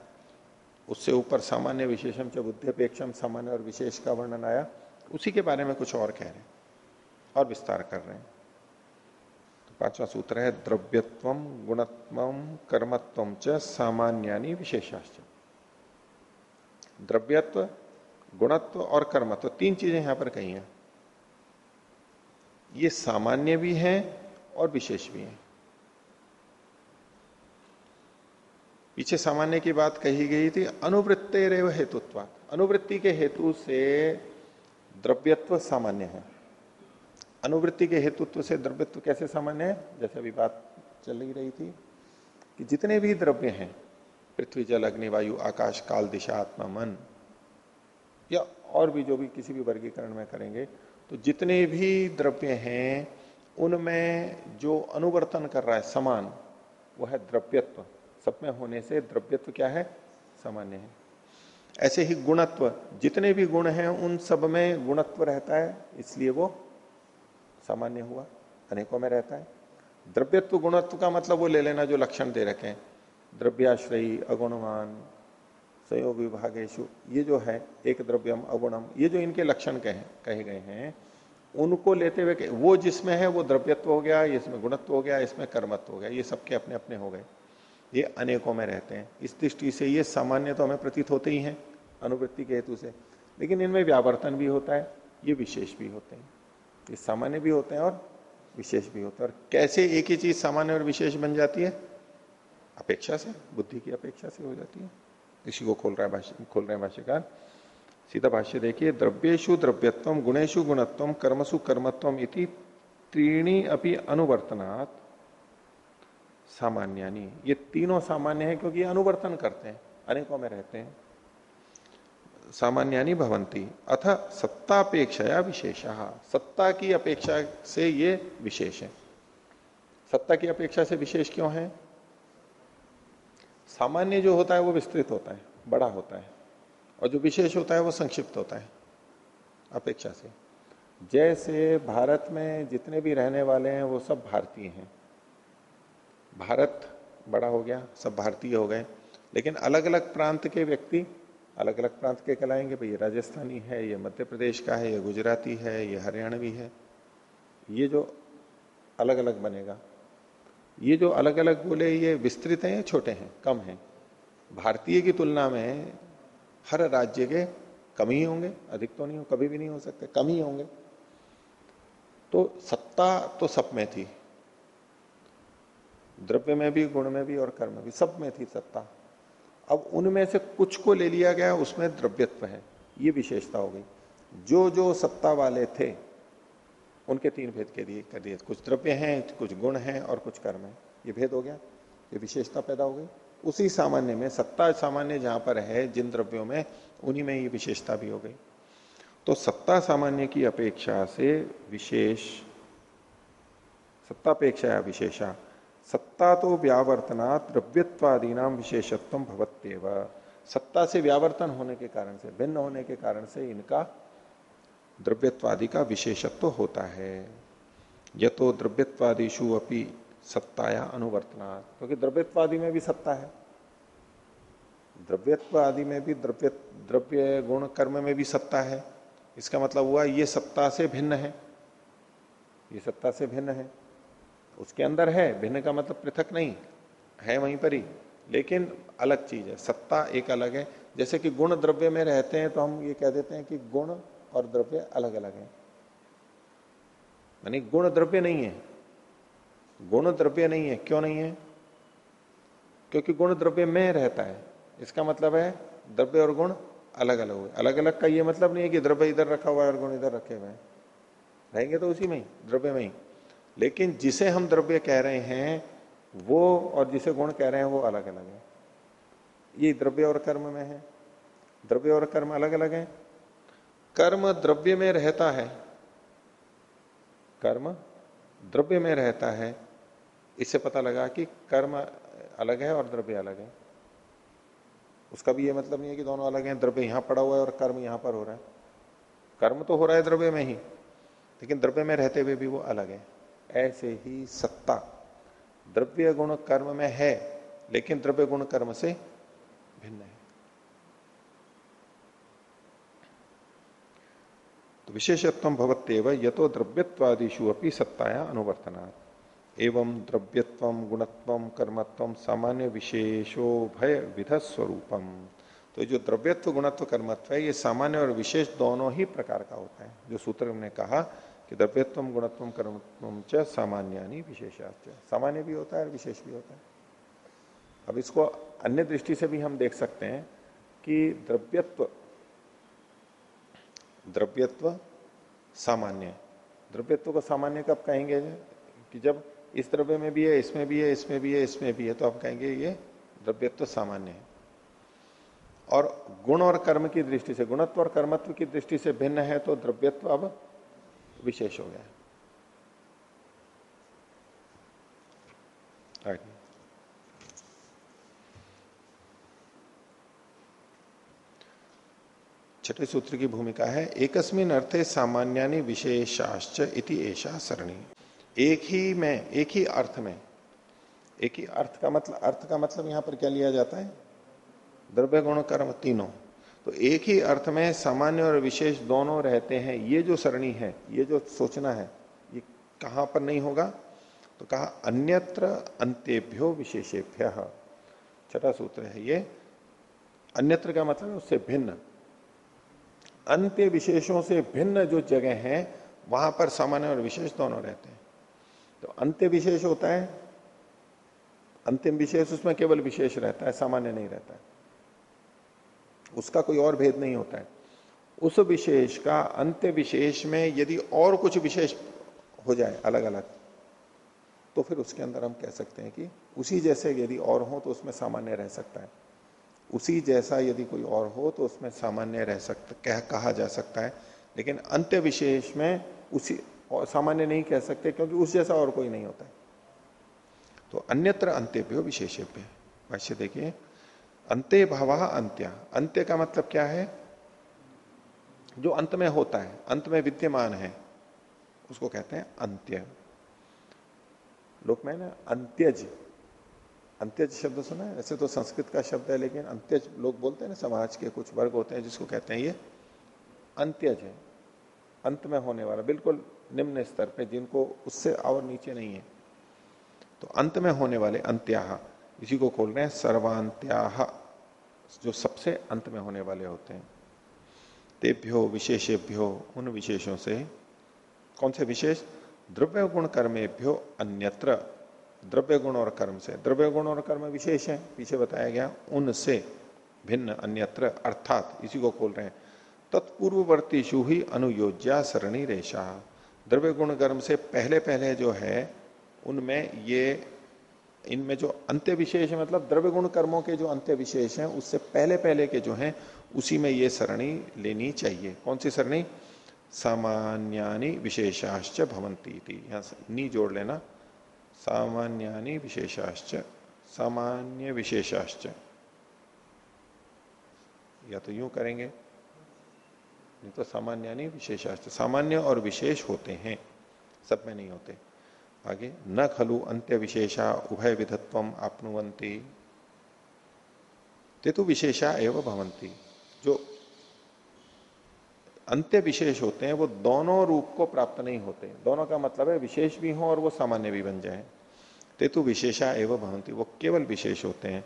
उससे ऊपर सामान्य विशेषम च बुद्धिपेक्षम सामान्य और विशेष का वर्णन आया, उसी के बारे में कुछ और कह रहे हैं और विस्तार कर रहे हैं। तो पांचवा सूत्र है, द्रव्यत्व, गुणत्व, कर्मत्व च सामान्यानी विशेषाश्च। द्रव्यत्व, गुणत्व और कर्मत्व, तीन चीज़ें यहाँ पर कही हैं। ये सामान्य भी हैं और विशेष भी हैं। पीछे सामान्य की बात कही गई थी अनुवृत्ते रेव हेतुत्व अनुवृत्ति के हेतु से द्रव्यत्व सामान्य है। अनुवृत्ति के हेतुत्व से द्रव्यत्व कैसे सामान्य है? जैसे अभी बात चल रही थी कि जितने भी द्रव्य हैं पृथ्वी, जल, अग्नि, वायु, आकाश, काल, दिशा, आत्मा, मन या और भी जो भी किसी भी वर्गीकरण में करेंगे तो जितने भी द्रव्य हैं, उनमें जो अनुवर्तन कर रहा है समान, वह है द्रव्यत्व। सब में होने से द्रव्यत्व क्या है? सामान्य है। ऐसे ही गुणत्व, जितने भी गुण हैं, उन सब में गुणत्व रहता है, इसलिए वो सामान्य हुआ, अनेकों में रहता है। द्रव्यत्व, गुणत्व का मतलब वो ले लेना जो लक्षण दे रखे हैं। द्रव्याश्रयी अगुणवान संयोग विभागेशु ये जो है, एक द्रव्यम अगुणम, ये जो इनके लक्षण कहे कहे गए हैं, उनको लेते हुए वो जिसमें है, वो द्रव्यत्व हो गया इसमें गुणत्व हो गया, इसमें कर्मत्व हो गया, ये सबके अपने अपने हो गए। ये अनेकों में रहते हैं। इस दृष्टि से ये सामान्य तो हमें प्रतीत होते ही हैं, अनुवृत्ति के हेतु से। लेकिन इनमें व्यावर्तन भी होता है, ये विशेष भी होते हैं। ये सामान्य भी होते हैं और विशेष भी होते हैं। और कैसे एक ही चीज़ सामान्य और विशेष बन जाती है? अपेक्षा से, बुद्धि की अपेक्षा से हो जाती है। इसी को खोल रहा है भाष्य, खोल रहे हैं भाष्यकार। सीधा भाष्य देखिए द्रव्येशु द्रव्यत्व गुणेशु गुणत्व, कर्मसु कर्मत्व इति त्रीणी अपनी अनुवर्तनात् सामान्यानी। ये तीनों सामान्य है क्योंकि अनुवर्तन करते हैं, अनेकों में रहते हैं। सामान्यानी भवंती अथ सत्तापेक्षाया विशेष। सत्ता की अपेक्षा से ये विशेष है। सत्ता की अपेक्षा से विशेष क्यों है? सामान्य जो होता है वो विस्तृत होता है, बड़ा होता है, और जो विशेष होता है वो संक्षिप्त होता है, अपेक्षा से। जैसे भारत में जितने भी रहने वाले हैं, वो सब भारतीय हैं। भारत बड़ा हो गया, सब भारतीय हो गए, लेकिन अलग अलग प्रांत के व्यक्ति अलग अलग प्रांत के कहलाएँगे, भाई ये राजस्थानी है, ये मध्य प्रदेश का है, ये गुजराती है, ये हरियाणवी है। ये जो अलग अलग बनेगा ये जो अलग अलग बोले, ये विस्तृत हैं छोटे हैं? कम हैं। भारतीय की तुलना में हर राज्य के कम ही होंगे, अधिक तो नहीं हो, कभी भी नहीं हो सकते, कम ही होंगे। तो सत्ता तो सब में थी। द्रव्य में भी, गुण में भी और कर्म में भी, सब में थी सत्ता। अब उनमें से कुछ को ले लिया गया, उसमें द्रव्यत्व है। ये विशेषता हो गई। जो जो सत्ता वाले थे उनके तीन भेद के दिए कर दिए। कुछ द्रव्य हैं, कुछ गुण हैं और कुछ कर्म है। ये भेद हो गया, ये विशेषता पैदा हो गई। उसी सामान्य में, सत्ता सामान्य जहाँ पर है, जिन द्रव्यों में, उन्हीं में ये विशेषता भी हो गई। तो सत्ता सामान्य की अपेक्षा से विशेष, सत्तापेक्षा विशेषा, सत्ता तो व्यावर्तना द्रव्यत्वादी नाम विशेषत्व भवत्यव। सत्ता से व्यावर्तन होने के कारण से, भिन्न होने के कारण से इनका द्रव्यत्वादि का विशेषत्व होता है। यह तो द्रव्यत्वादिशु अपनी सत्ताया अनुवर्तना क्योंकि द्रव्यत्वादि में भी सत्ता है। द्रव्यत्व आदि में भी द्रव्य द्रव्य गुण कर्म में भी सत्ता है। इसका मतलब हुआ ये सत्ता से भिन्न है। ये सत्ता से भिन्न है। उसके अंदर है, भिन्न का मतलब पृथक नहीं, है वहीं पर ही। लेकिन अलग चीज़ है। सत्ता एक अलग है। जैसे कि गुण द्रव्य में रहते हैं तो हम ये कह देते हैं कि गुण और द्रव्य अलग अलग है। यानी गुण द्रव्य नहीं है। गुण द्रव्य नहीं है। क्यों नहीं है? क्योंकि गुण द्रव्य में रहता है। इसका मतलब है द्रव्य और गुण अलग अलग हुए। अलग अलग का ये मतलब नहीं है कि द्रव्य इधर रखा हुआ है और गुण इधर रखे हुए हैं। रहेंगे तो उसी में ही, द्रव्य में ही। लेकिन जिसे हम द्रव्य कह रहे हैं, वो और जिसे गुण कह रहे हैं, वो अलग अलग है। ये द्रव्य और कर्म में है। द्रव्य और कर्म अलग अलग है। कर्म द्रव्य में रहता है। कर्म द्रव्य में रहता है। इससे पता लगा कि कर्म अलग है और द्रव्य अलग है। उसका भी ये मतलब नहीं है कि दोनों अलग हैं, द्रव्य यहाँ पड़ा हुआ है और कर्म यहाँ पर हो रहा है। कर्म तो हो रहा है द्रव्य में ही, लेकिन द्रव्य में रहते हुए भी वो अलग है। ऐसे ही सत्ता द्रव्य गुण कर्म में है, लेकिन द्रव्य गुण कर्म से भिन्न है। विशेषत्व भवत्यव, यतो द्रव्यत्वादिशु अपनी सत्ताया अनुवर्तना एवं द्रव्यत्व, गुणत्व, कर्मत्व सामान्य विशेषो भय विध स्वरूपम तो जो द्रव्यत्व, गुणत्व, कर्मत्व है, ये सामान्य और विशेष दोनों ही प्रकार का होता है। जो सूत्र ने कहा कि द्रव्यत्व, गुणत्व, कर्मत्व च सामान्यानी विशेषाच सामान्य भी होता है और विशेष भी होता है। अब इसको अन्य दृष्टि से भी हम देख सकते हैं कि द्रव्यत्व द्रव्यत्व सामान्य। द्रव्यत्व को सामान्य कब कहेंगे कि जब इस द्रव्य में भी है, इसमें भी है, इसमें भी है, इसमें भी है तो आप कहेंगे ये द्रव्यत्व सामान्य है। और गुण और कर्म की दृष्टि से, गुणत्व और कर्मत्व की दृष्टि से भिन्न है तो द्रव्यत्व अब विशेष हो गया। आगे छठे सूत्र की भूमिका है, एकस्मिन अर्थे सामान्यानि विशेषाश्च इति ऐसा सरणी। एक ही में, एक ही अर्थ में। एक ही अर्थ का मतलब अर्थ का मतलब यहाँ पर क्या लिया जाता है? द्रव्य गुण कर्म तीनों। तो एक ही अर्थ में सामान्य और विशेष दोनों रहते हैं। ये जो सरणी है, ये जो सोचना है, ये कहाँ पर नहीं होगा? तो कहा, अन्यत्र अंत्यभ्यो विशेषेभ्य। छठा सूत्र है ये। अन्यत्र का मतलब उससे भिन्न। अंत्य विशेषों से भिन्न जो जगह है, वहाँ पर सामान्य और विशेष दोनों रहते हैं। तो अंत्य विशेष होता है, अंतिम विशेष उसमें केवल विशेष रहता है, सामान्य नहीं रहता है। उसका कोई और भेद नहीं होता है। उस विशेष का अंत्य विशेष में यदि और कुछ विशेष हो जाए अलग अलग तो फिर उसके अंदर हम कह सकते हैं कि उसी जैसे यदि और हो तो उसमें सामान्य रह सकता है। उसी जैसा यदि कोई और हो तो उसमें सामान्य रह सकता, कह, कहा जा सकता है। लेकिन अंत्य विशेष में उसी सामान्य नहीं कह सकते क्योंकि उस जैसा और कोई नहीं होता है। तो अन्यत्र अंत्यभ्यो विशेषभ्य। भाष्य देखिए, अंत्य भाव अंत्य। अंत्य का मतलब क्या है? जो अंत में होता है, अंत में विद्यमान है, उसको कहते हैं अंत्य। लोक में ना अंत्यज। अंत्यज शब्द सुना है? ऐसे तो संस्कृत का शब्द है, लेकिन अंत्यज लोग बोलते हैं ना, समाज के कुछ वर्ग होते हैं जिसको कहते हैं ये अंत्यज है। अंत में होने वाला, बिल्कुल निम्न स्तर पे, जिनको उससे और नीचे नहीं है। तो अंत में होने वाले अंत्याह, इसी को खोल रहे हैं, सर्वांत्याह, जो सबसे अंत में होने वाले होते हैं। तेभ्यो विशेषेभ्यो, उन विशेषों से, कौन से विशेष? द्रव्य गुण कर्मेभ्यो अन्यत्र। द्रव्य गुण और कर्म से द्रव्य गुण और कर्म विशेष है पीछे बताया गया, उनसे भिन्न अन्यत्र, अर्थात इसी को खोल रहे हैं। तत्पूर्ववर्तीशु ही अनुयोज्या सरणी रेशा द्रव्य गुण कर्म से पहले पहले जो है, उनमें ये, इनमें जो अंत्य विशेष है मतलब द्रव्य गुण कर्मों के जो अंत्य विशेष हैं, उससे पहले पहले के जो हैं, उसी में ये सरणी लेनी चाहिए। कौन सी सरणी? सामान्यानि विशेषाश्च भवंती थी यहाँ नी जोड़ लेना। सामान्यानि विशेषाश्च, सामान्य विशेषाश्च। या तो यूँ करेंगे, नहीं तो सामान्यानि विशेषाश्च, सामान्य और विशेष होते हैं, सब में नहीं होते। आगे, न खलु अंत्य विशेषा उभय विधत्व आपनुवंती ते तो विशेषा एवं भवंती जो अंत्य विशेष होते हैं, वो दोनों रूप को प्राप्त नहीं होते। दोनों का मतलब है विशेष भी हो और वो सामान्य भी बन जाए। ते तो विशेषा एवं भवंती वो केवल विशेष होते हैं।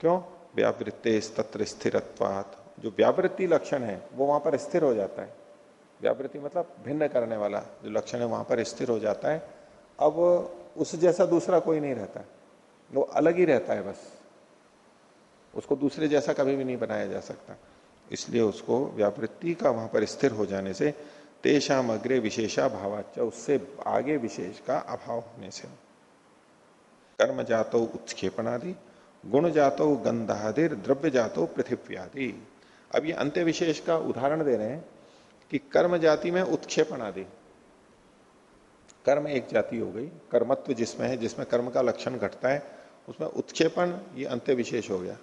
क्यों? व्यावृत्ते तत्र स्थिरत्वात। जो व्यावृत्ति लक्षण है, वो वहाँ पर स्थिर हो जाता है। व्यावृत्ति मतलब भिन्न करने वाला जो लक्षण है, वहाँ पर स्थिर हो जाता है। अब उस जैसा दूसरा कोई नहीं रहता। वो अलग ही रहता है बस। उसको दूसरे जैसा कभी भी नहीं बनाया जा सकता। इसलिए उसको व्यावृत्ति का वहाँ पर स्थिर हो जाने से तेषाम अग्रे विशेषा भावाच उससे आगे विशेष का अभाव होने से। कर्म जातो उत्क्षेपणादि गुण जातो गंधादिर द्रव्य जातो पृथ्वी आदि अब ये अंत्य विशेष का उदाहरण दे रहे हैं कि कर्म जाति में उत्क्षेपण आदि कर्म एक जाति हो गई, कर्मत्व जिसमें है, जिसमें कर्म का लक्षण घटता है, उसमें उत्क्षेपण ये अंत्य विशेष हो गया।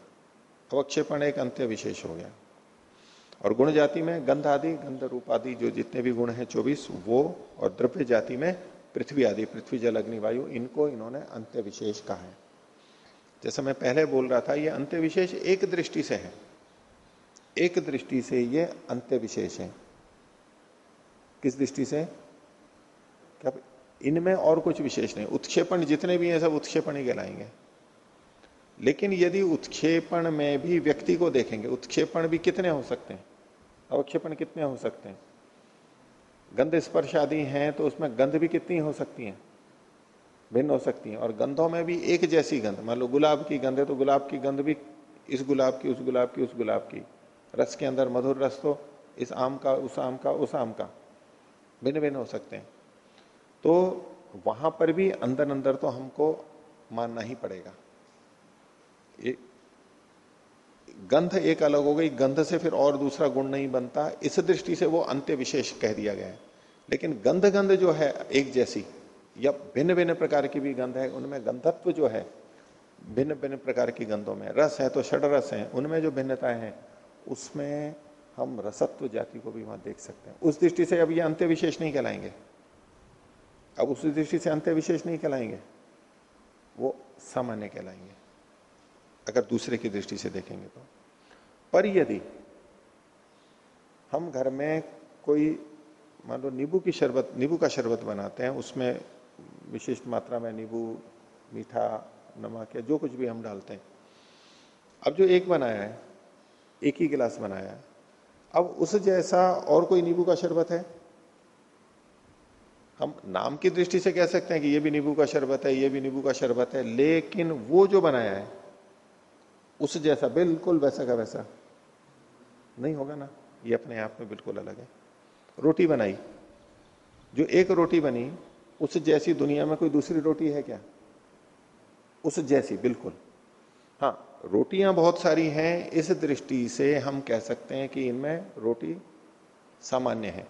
अवक्षेपण एक अंत्य विशेष हो गया। और गुण जाति में गंध आदि, गंध रूप आदि, जो जितने भी गुण हैं, चौबीस, वो और द्रव्य जाति में पृथ्वी आदि, पृथ्वी, जल, अग्नि, वायु, इनको इन्होंने अंत्य विशेष कहा है। जैसे मैं पहले बोल रहा था, ये अंत्य विशेष एक दृष्टि से है। एक दृष्टि से ये अंत्य विशेष है। किस दृष्टि से? क्या इनमें और कुछ विशेष नहीं। उत्क्षेपण जितने भी हैं, सब उत्क्षेपण ही कहलाएँगे। लेकिन यदि उत्क्षेपण में भी व्यक्ति को देखेंगे, उत्क्षेपण भी कितने हो सकते हैं? अवक्षेपण कितने हो सकते हैं? गंध स्पर्श आदि हैं तो उसमें गंध भी कितनी हो सकती है? भिन्न हो सकती हैं। और गंधों में भी एक जैसी गंध, मान लो गुलाब की गंध है तो गुलाब की गंध भी इस गुलाब की, उस गुलाब की, उस गुलाब की। रस के अंदर मधुर रस तो इस आम का, उस आम का, उस आम का। भिन्न भिन्न हो सकते हैं। तो वहाँ पर भी अंदर अंदर तो हमको मानना ही पड़ेगा। गंध एक अलग हो गई, गंध से फिर और दूसरा गुण नहीं बनता। इस दृष्टि से वो अंत्य विशेष कह दिया गया है। लेकिन गंध गंध जो है, एक जैसी, या भिन्न भिन्न प्रकार की भी गंध है, उनमें गंधत्व जो है, भिन्न भिन्न प्रकार की गंधों में। रस है तो षड रस है, उनमें जो भिन्नताएँ हैं, उसमें हम रसत्व जाति को भी वहाँ देख सकते हैं। उस दृष्टि से अब ये अंत्य विशेष नहीं कहलाएँगे। अब उस दृष्टि से अंत्य विशेष नहीं कहलाएँगे, वो सामान्य कहलाएँगे। अगर दूसरे की दृष्टि से देखेंगे तो। पर यदि हम घर में कोई, मान लो नींबू की शरबत, नींबू का शरबत बनाते हैं, उसमें विशिष्ट मात्रा में नींबू, मीठा, नमक या जो कुछ भी हम डालते हैं। अब जो एक बनाया है, एक ही गिलास बनाया है, अब उस जैसा और कोई नींबू का शरबत है? हम नाम की दृष्टि से कह सकते हैं कि ये भी नींबू का शरबत है, ये भी नींबू का शरबत है, लेकिन वो जो बनाया है उस जैसा, बिल्कुल वैसा का वैसा। नहीं होगा ना? ये अपने आप में बिल्कुल अलग है। रोटी बनाई। जो एक रोटी बनी, उस जैसी दुनिया में कोई दूसरी रोटी है क्या? उस जैसी, बिल्कुल। हाँ रोटियाँ बहुत सारी हैं, इस दृष्टि से हम कह सकते हैं कि इनमें रोटी सामान्य है।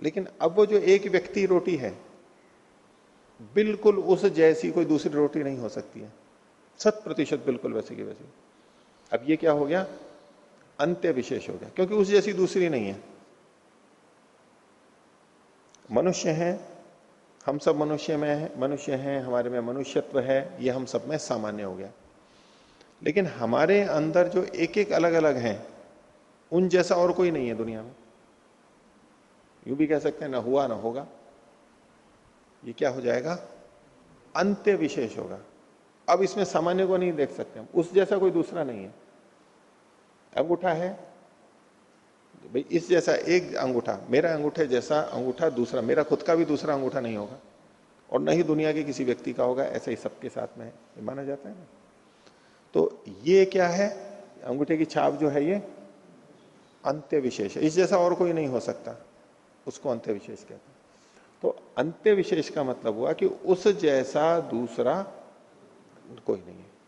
लेकिन अब वो जो एक व्यक्ति रोटी है, बिल्कुल उस जैसी कोई दूसरी रोटी नहीं हो सकती है। शत प्रतिशत बिल्कुल वैसे की वैसी। अब ये क्या हो गया? अंत्य विशेष हो गया, क्योंकि उस जैसी दूसरी नहीं है। मनुष्य है, हम सब मनुष्य में है, मनुष्य हैं, हमारे में मनुष्यत्व है, ये हम सब में सामान्य हो गया। लेकिन हमारे अंदर जो एक एक अलग अलग हैं, उन जैसा और कोई नहीं है दुनिया में। यूँ भी कह सकते हैं, ना हुआ ना होगा। ये क्या हो जाएगा? अंत्य विशेष होगा। अब इसमें सामान्य को नहीं देख सकते हम। उस जैसा कोई दूसरा नहीं है। अंगूठा है। भाई, इस जैसा एक अंगूठा, मेरा अंगूठे जैसा अंगूठा दूसरा, मेरा खुद का भी दूसरा अंगूठा नहीं होगा। और न ही दुनिया के किसी व्यक्ति का होगा, ऐसा ही सबके साथ में है माना जाता है ना। तो ये क्या है? अंगूठे की छाप जो है ये अंत्य विशेष है। इस जैसा और कोई नहीं हो सकता। उसको अंत्य विशेष कहते हैं। तो अंत्य विशेष का मतलब हुआ कि उस जैसा दूसरा कोई नहीं है।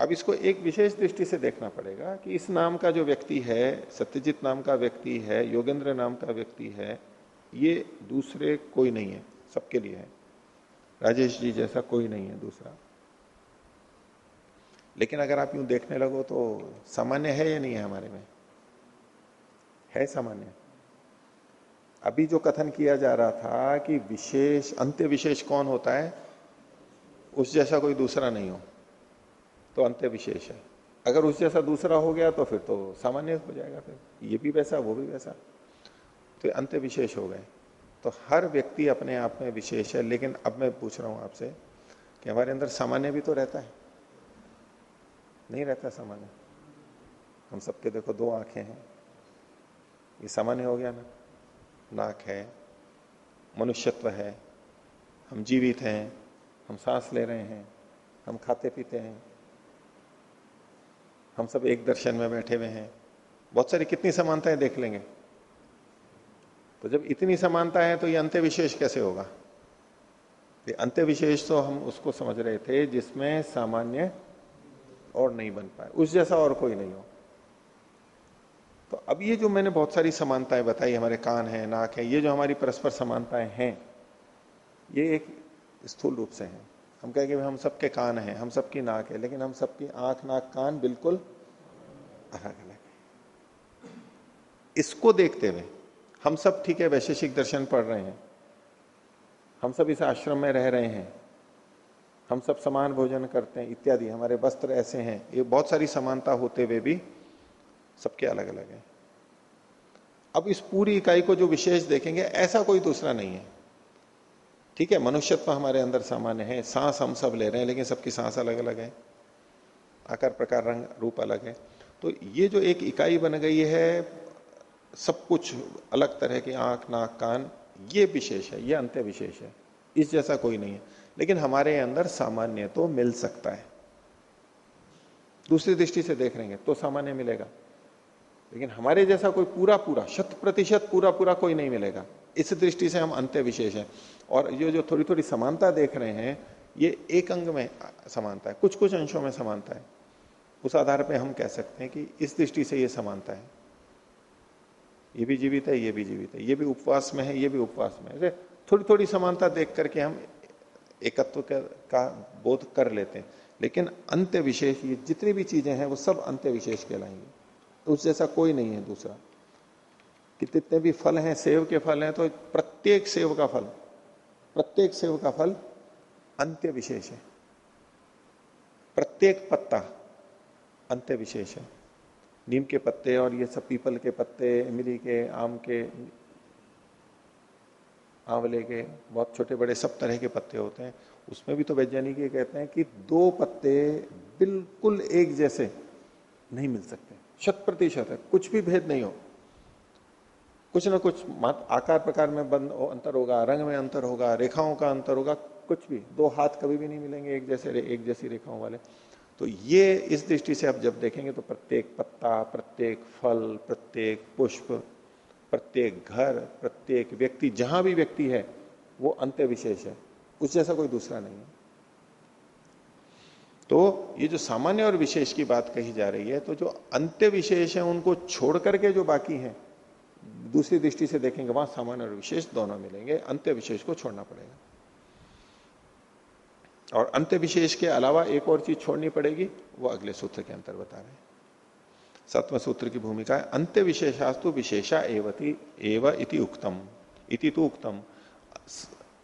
अब इसको एक विशेष दृष्टि से देखना पड़ेगा कि इस नाम का जो व्यक्ति है, सत्यजीत नाम का व्यक्ति है, योगेंद्र नाम का व्यक्ति है, ये दूसरे कोई नहीं है, सबके लिए है। राजेश जी जैसा कोई नहीं है दूसरा। लेकिन अगर आप यूँ देखने लगो तो सामान्य है या नहीं है हमारे में? है सामान्य। अभी जो कथन किया जा रहा था कि विशेष अंत्य विशेष कौन होता है? उस जैसा कोई दूसरा नहीं हो तो अंत्य विशेष है। अगर उस जैसा दूसरा हो गया तो फिर तो सामान्य हो जाएगा फिर। ये भी वैसा, वो भी वैसा। तो अंत्य विशेष हो गए। तो हर व्यक्ति अपने आप में विशेष है, लेकिन अब मैं पूछ रहा हूँ आपसे कि हमारे अंदर सामान्य भी तो रहता है? नहीं रहता सामान्य। हम सबके देखो दो आँखें हैं। ये सामान्य हो गया ना? नाक है, मनुष्यत्व है, हम जीवित हैं हम सांस ले रहे हैं, हम खाते पीते हैं, हम सब एक दर्शन में बैठे हुए हैं। बहुत सारी कितनी समानताएँ देख लेंगे। तो जब इतनी समानता है तो ये अंत्य विशेष कैसे होगा? ये अंत्य विशेष तो हम उसको समझ रहे थे जिसमें सामान्य और नहीं बन पाए। उस जैसा और कोई नहीं हो। तो अब ये जो मैंने बहुत सारी समानताएँ बताई, हमारे कान है, नाक है, ये जो हमारी परस्पर समानताएँ हैं, ये एक स्थूल रूप से है। हम कहेंगे हम सबके कान हैं, हम सबकी नाक है, लेकिन हम सबकी आँख, नाक, कान बिल्कुल अलग अलग इसको देखते हुए हम सब ठीक है, वैशेषिक दर्शन पढ़ रहे हैं। हम सब इस आश्रम में रह रहे हैं। हम सब समान भोजन करते हैं, इत्यादि। हमारे वस्त्र ऐसे हैं। ये बहुत सारी समानता होते हुए भी सबके अलग अलग है। अब इस पूरी इकाई को जो विशेष देखेंगे, ऐसा कोई दूसरा नहीं है। ठीक है, मनुष्यत्व हमारे अंदर सामान्य है, सांस हम सब ले रहे हैं, लेकिन सबकी सांस अलग अलग है। आकार, प्रकार, रंग, रूप अलग है। तो ये जो एक इकाई बन गई है, सब कुछ अलग तरह की आँख, नाक, कान, ये विशेष है, ये अंत्य विशेष है। इस जैसा कोई नहीं है। लेकिन हमारे अंदर सामान्य तो मिल सकता है। दूसरी दृष्टि से देख रहे तो सामान्य मिलेगा। लेकिन हमारे जैसा कोई पूरा पूरा शत प्रतिशत पूरा पूरा कोई नहीं मिलेगा। इस दृष्टि से हम अंत्य विशेष है। और ये जो थोड़ी थोड़ी समानता देख रहे हैं, ये एक अंग में समानता है कुछ कुछ अंशों में समानता है। उस आधार पर हम कह सकते हैं कि इस दृष्टि से ये समानता है। ये भी जीवित है, ये भी जीवित है। ये भी उपवास में है, ये भी उपवास में है। थोड़ी थोड़ी समानता देख करके हम एकत्व का बोध कर लेते हैं। लेकिन अंत्य विशेष ये जितनी भी चीज़ें हैं, वो सब अंत्य विशेष कहलाएँगे। उस जैसा कोई नहीं है दूसरा। कि जितने भी फल हैं सेव के फल हैं तो प्रत्येक सेव का फल, प्रत्येक सेव का फल अंत्य विशेष है। प्रत्येक पत्ता अंत्य विशेष है। नीम के पत्ते और ये सब पीपल के पत्ते, इमली के, आम के, आंवले के, बहुत छोटे बड़े सब तरह के पत्ते होते हैं। उसमें भी तो वैज्ञानिक ये कहते हैं कि दो पत्ते बिल्कुल एक जैसे नहीं मिल सकते। शत प्रतिशत है, कुछ भी भेद नहीं हो। कुछ ना कुछ आकार प्रकार में बंद अंतर होगा, रंग में अंतर होगा, रेखाओं का अंतर होगा, कुछ भी। दो हाथ कभी भी नहीं मिलेंगे एक जैसे एक जैसी रेखाओं वाले। तो ये इस दृष्टि से आप जब देखेंगे तो प्रत्येक पत्ता, प्रत्येक फल, प्रत्येक पुष्प, प्रत्येक घर, प्रत्येक व्यक्ति, जहाँ भी व्यक्ति है, वो अंत्य विशेष है। उस जैसा कोई दूसरा नहीं है। तो ये जो सामान्य और विशेष की बात कही जा रही है तो जो अंत्य विशेष है, उनको छोड़ करके जो बाकी है दूसरी दृष्टि से देखेंगे, वहाँ सामान्य और विशेष दोनों मिलेंगे। अंत्य विशेष को छोड़ना पड़ेगा। और अंत्य विशेष के अलावा एक और चीज़ छोड़नी पड़ेगी, वो अगले सूत्र के अंतर बता रहे हैं। सत्व सूत्र की भूमिका है, अंत्य विशेषास्तु विशेषा एवती, एव इति उक्तम, इति तो उक्तम।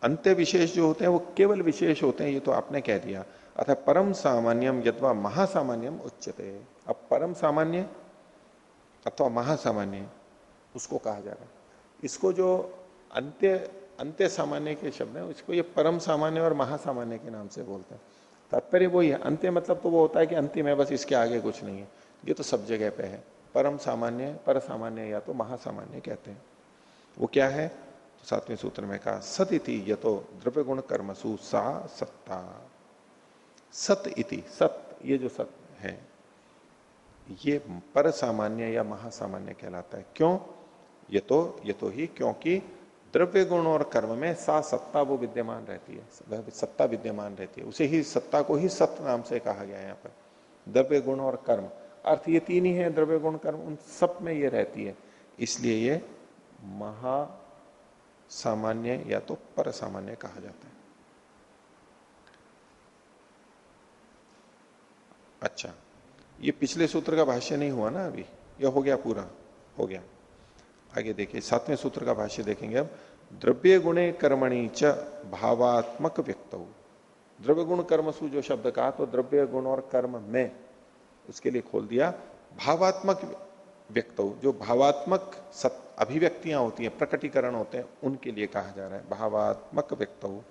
अंत्य विशेष जो होते हैं, वो केवल विशेष होते हैं, ये तो आपने कह दिया। अतः परम सामान्यम यथवा महासामान्यम उच्चते अब परम सामान्य अथवा महासामान्य उसको कहा जा रहा है। इसको जो अंत्य अंत्य सामान्य के शब्द है, इसको ये परम सामान्य और महासामान्य के नाम से बोलते हैं। तात्पर्य वही है, अंत्य मतलब तो वो होता है कि अंतिम है, बस इसके आगे कुछ नहीं है। ये तो सब जगह पे है। परम सामान्य पर सामान्य या तो महासामान्य कहते हैं। वो क्या है? तो सातवें सूत्र में कहा, सत इति तो द्रव्य गुण कर्मसु सा सत्ता। सत इति, सत, ये जो सत है, ये पर सामान्य या महासामान्य कहलाता है। क्यों? ये तो ये तो ही क्योंकि द्रव्य गुण और कर्म में सा सत्ता वो विद्यमान रहती है सत्ता विद्यमान रहती है। उसे ही सत्ता को ही सत्य नाम से कहा गया है यहाँ पर। द्रव्य गुण और कर्म, अर्थ ये तीन ही है, द्रव्य गुण, कर्म, उन सब में ये रहती है। इसलिए ये महा सामान्य या तो पर सामान्य कहा जाता है। अच्छा ये पिछले सूत्र का भाष्य नहीं हुआ ना अभी? यह हो गया पूरा, हो गया। आगे देखिए, सातवें सूत्र का भाष्य देखेंगे अब द्रव्य गुणे कर्मणि च भावात्मक व्यक्त। द्रव्य गुण कर्मसु जो शब्द कहा तो द्रव्य गुण और कर्म में उसके लिए खोल दिया, भावात्मक व्यक्त। जो भावात्मक अभिव्यक्तियाँ होती हैं, प्रकटीकरण होते हैं, उनके लिए कहा जा रहा है, भावात्मक व्यक्त।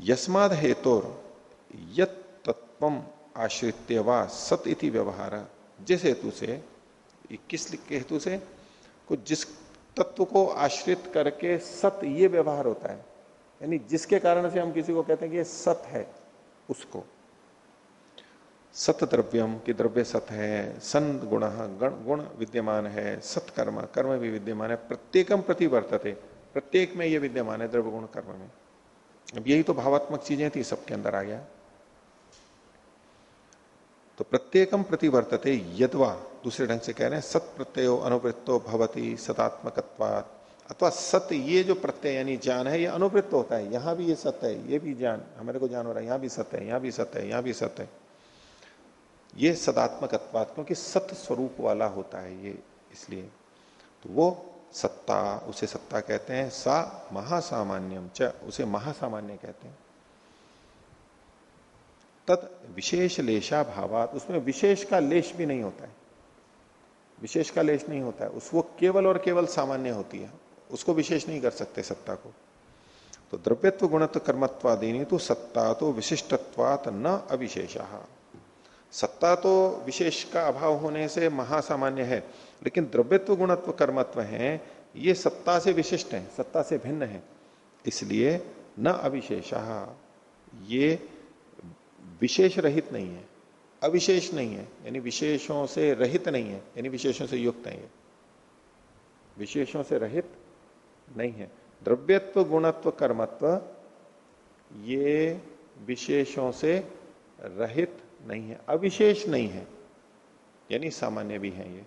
यस्माद हेतुर यत तत्व आश्रित्य व सत इति व्यवहार। जिस हेतु से, किस हेतु से? कुछ जिस तत्व को आश्रित करके सत ये व्यवहार होता है, यानी जिसके कारण से हम किसी को कहते हैं कि ये सत है, उसको। सत द्रव्यम की द्रव्य सत है, सन गुण गण, गुण विद्यमान है, सत्कर्म, कर्म भी विद्यमान है, प्रत्येकम प्रति प्रतिवर्तते, प्रत्येक में ये विद्यमान है द्रव्य गुण कर्म में। अब यही तो भावात्मक चीज़ें थी, सबके अंदर आ गया। तो प्रत्येकम प्रतिवर्तते यदवा, दूसरे ढंग से कह रहे हैं सत प्रत्ययो अनुवृत्तो भवती सतात्मकत्वात अथवा सत्य ये जो प्रत्यय यानी ज्ञान है, ये अनुवृत्त होता है। यहाँ भी ये सत्य है, ये भी ज्ञान। हमारे को ज्ञान हो रहा है, यहाँ भी सत्य है, यहाँ भी सत्य है, यहाँ भी सत्य है। ये सदात्मकत्वात, क्योंकि सत्य स्वरूप वाला होता है ये, इसलिए। तो वो सत्ता, उसे सत्ता कहते हैं, सा महासामान्यम च, उसे महासामान्य कहते हैं। तत् विशेष लेशा भावात उसमें विशेष का लेश भी नहीं होता है। विशेष का लेश नहीं होता है। उसको केवल और केवल सामान्य होती है। उसको विशेष नहीं कर सकते सत्ता को। तो द्रव्यत्व, गुणत्व, कर्मत्वादीनी तो सत्ता तो विशिष्टत्वात न अविशेष। सत्ता तो विशेष का अभाव होने से महासामान्य है, लेकिन द्रव्यत्व, गुणत्व, कर्मत्व है, ये सत्ता से विशिष्ट है, सत्ता से भिन्न है, इसलिए न अविशेषा। ये विशेष रहित नहीं है, अविशेष नहीं है, यानी विशेषों से रहित नहीं है, यानी विशेषों से युक्त है। विशेषों से रहित नहीं है। द्रव्यत्व, गुणत्व, कर्मत्व, ये विशेषों से रहित नहीं है, अविशेष नहीं है, यानी सामान्य भी है ये।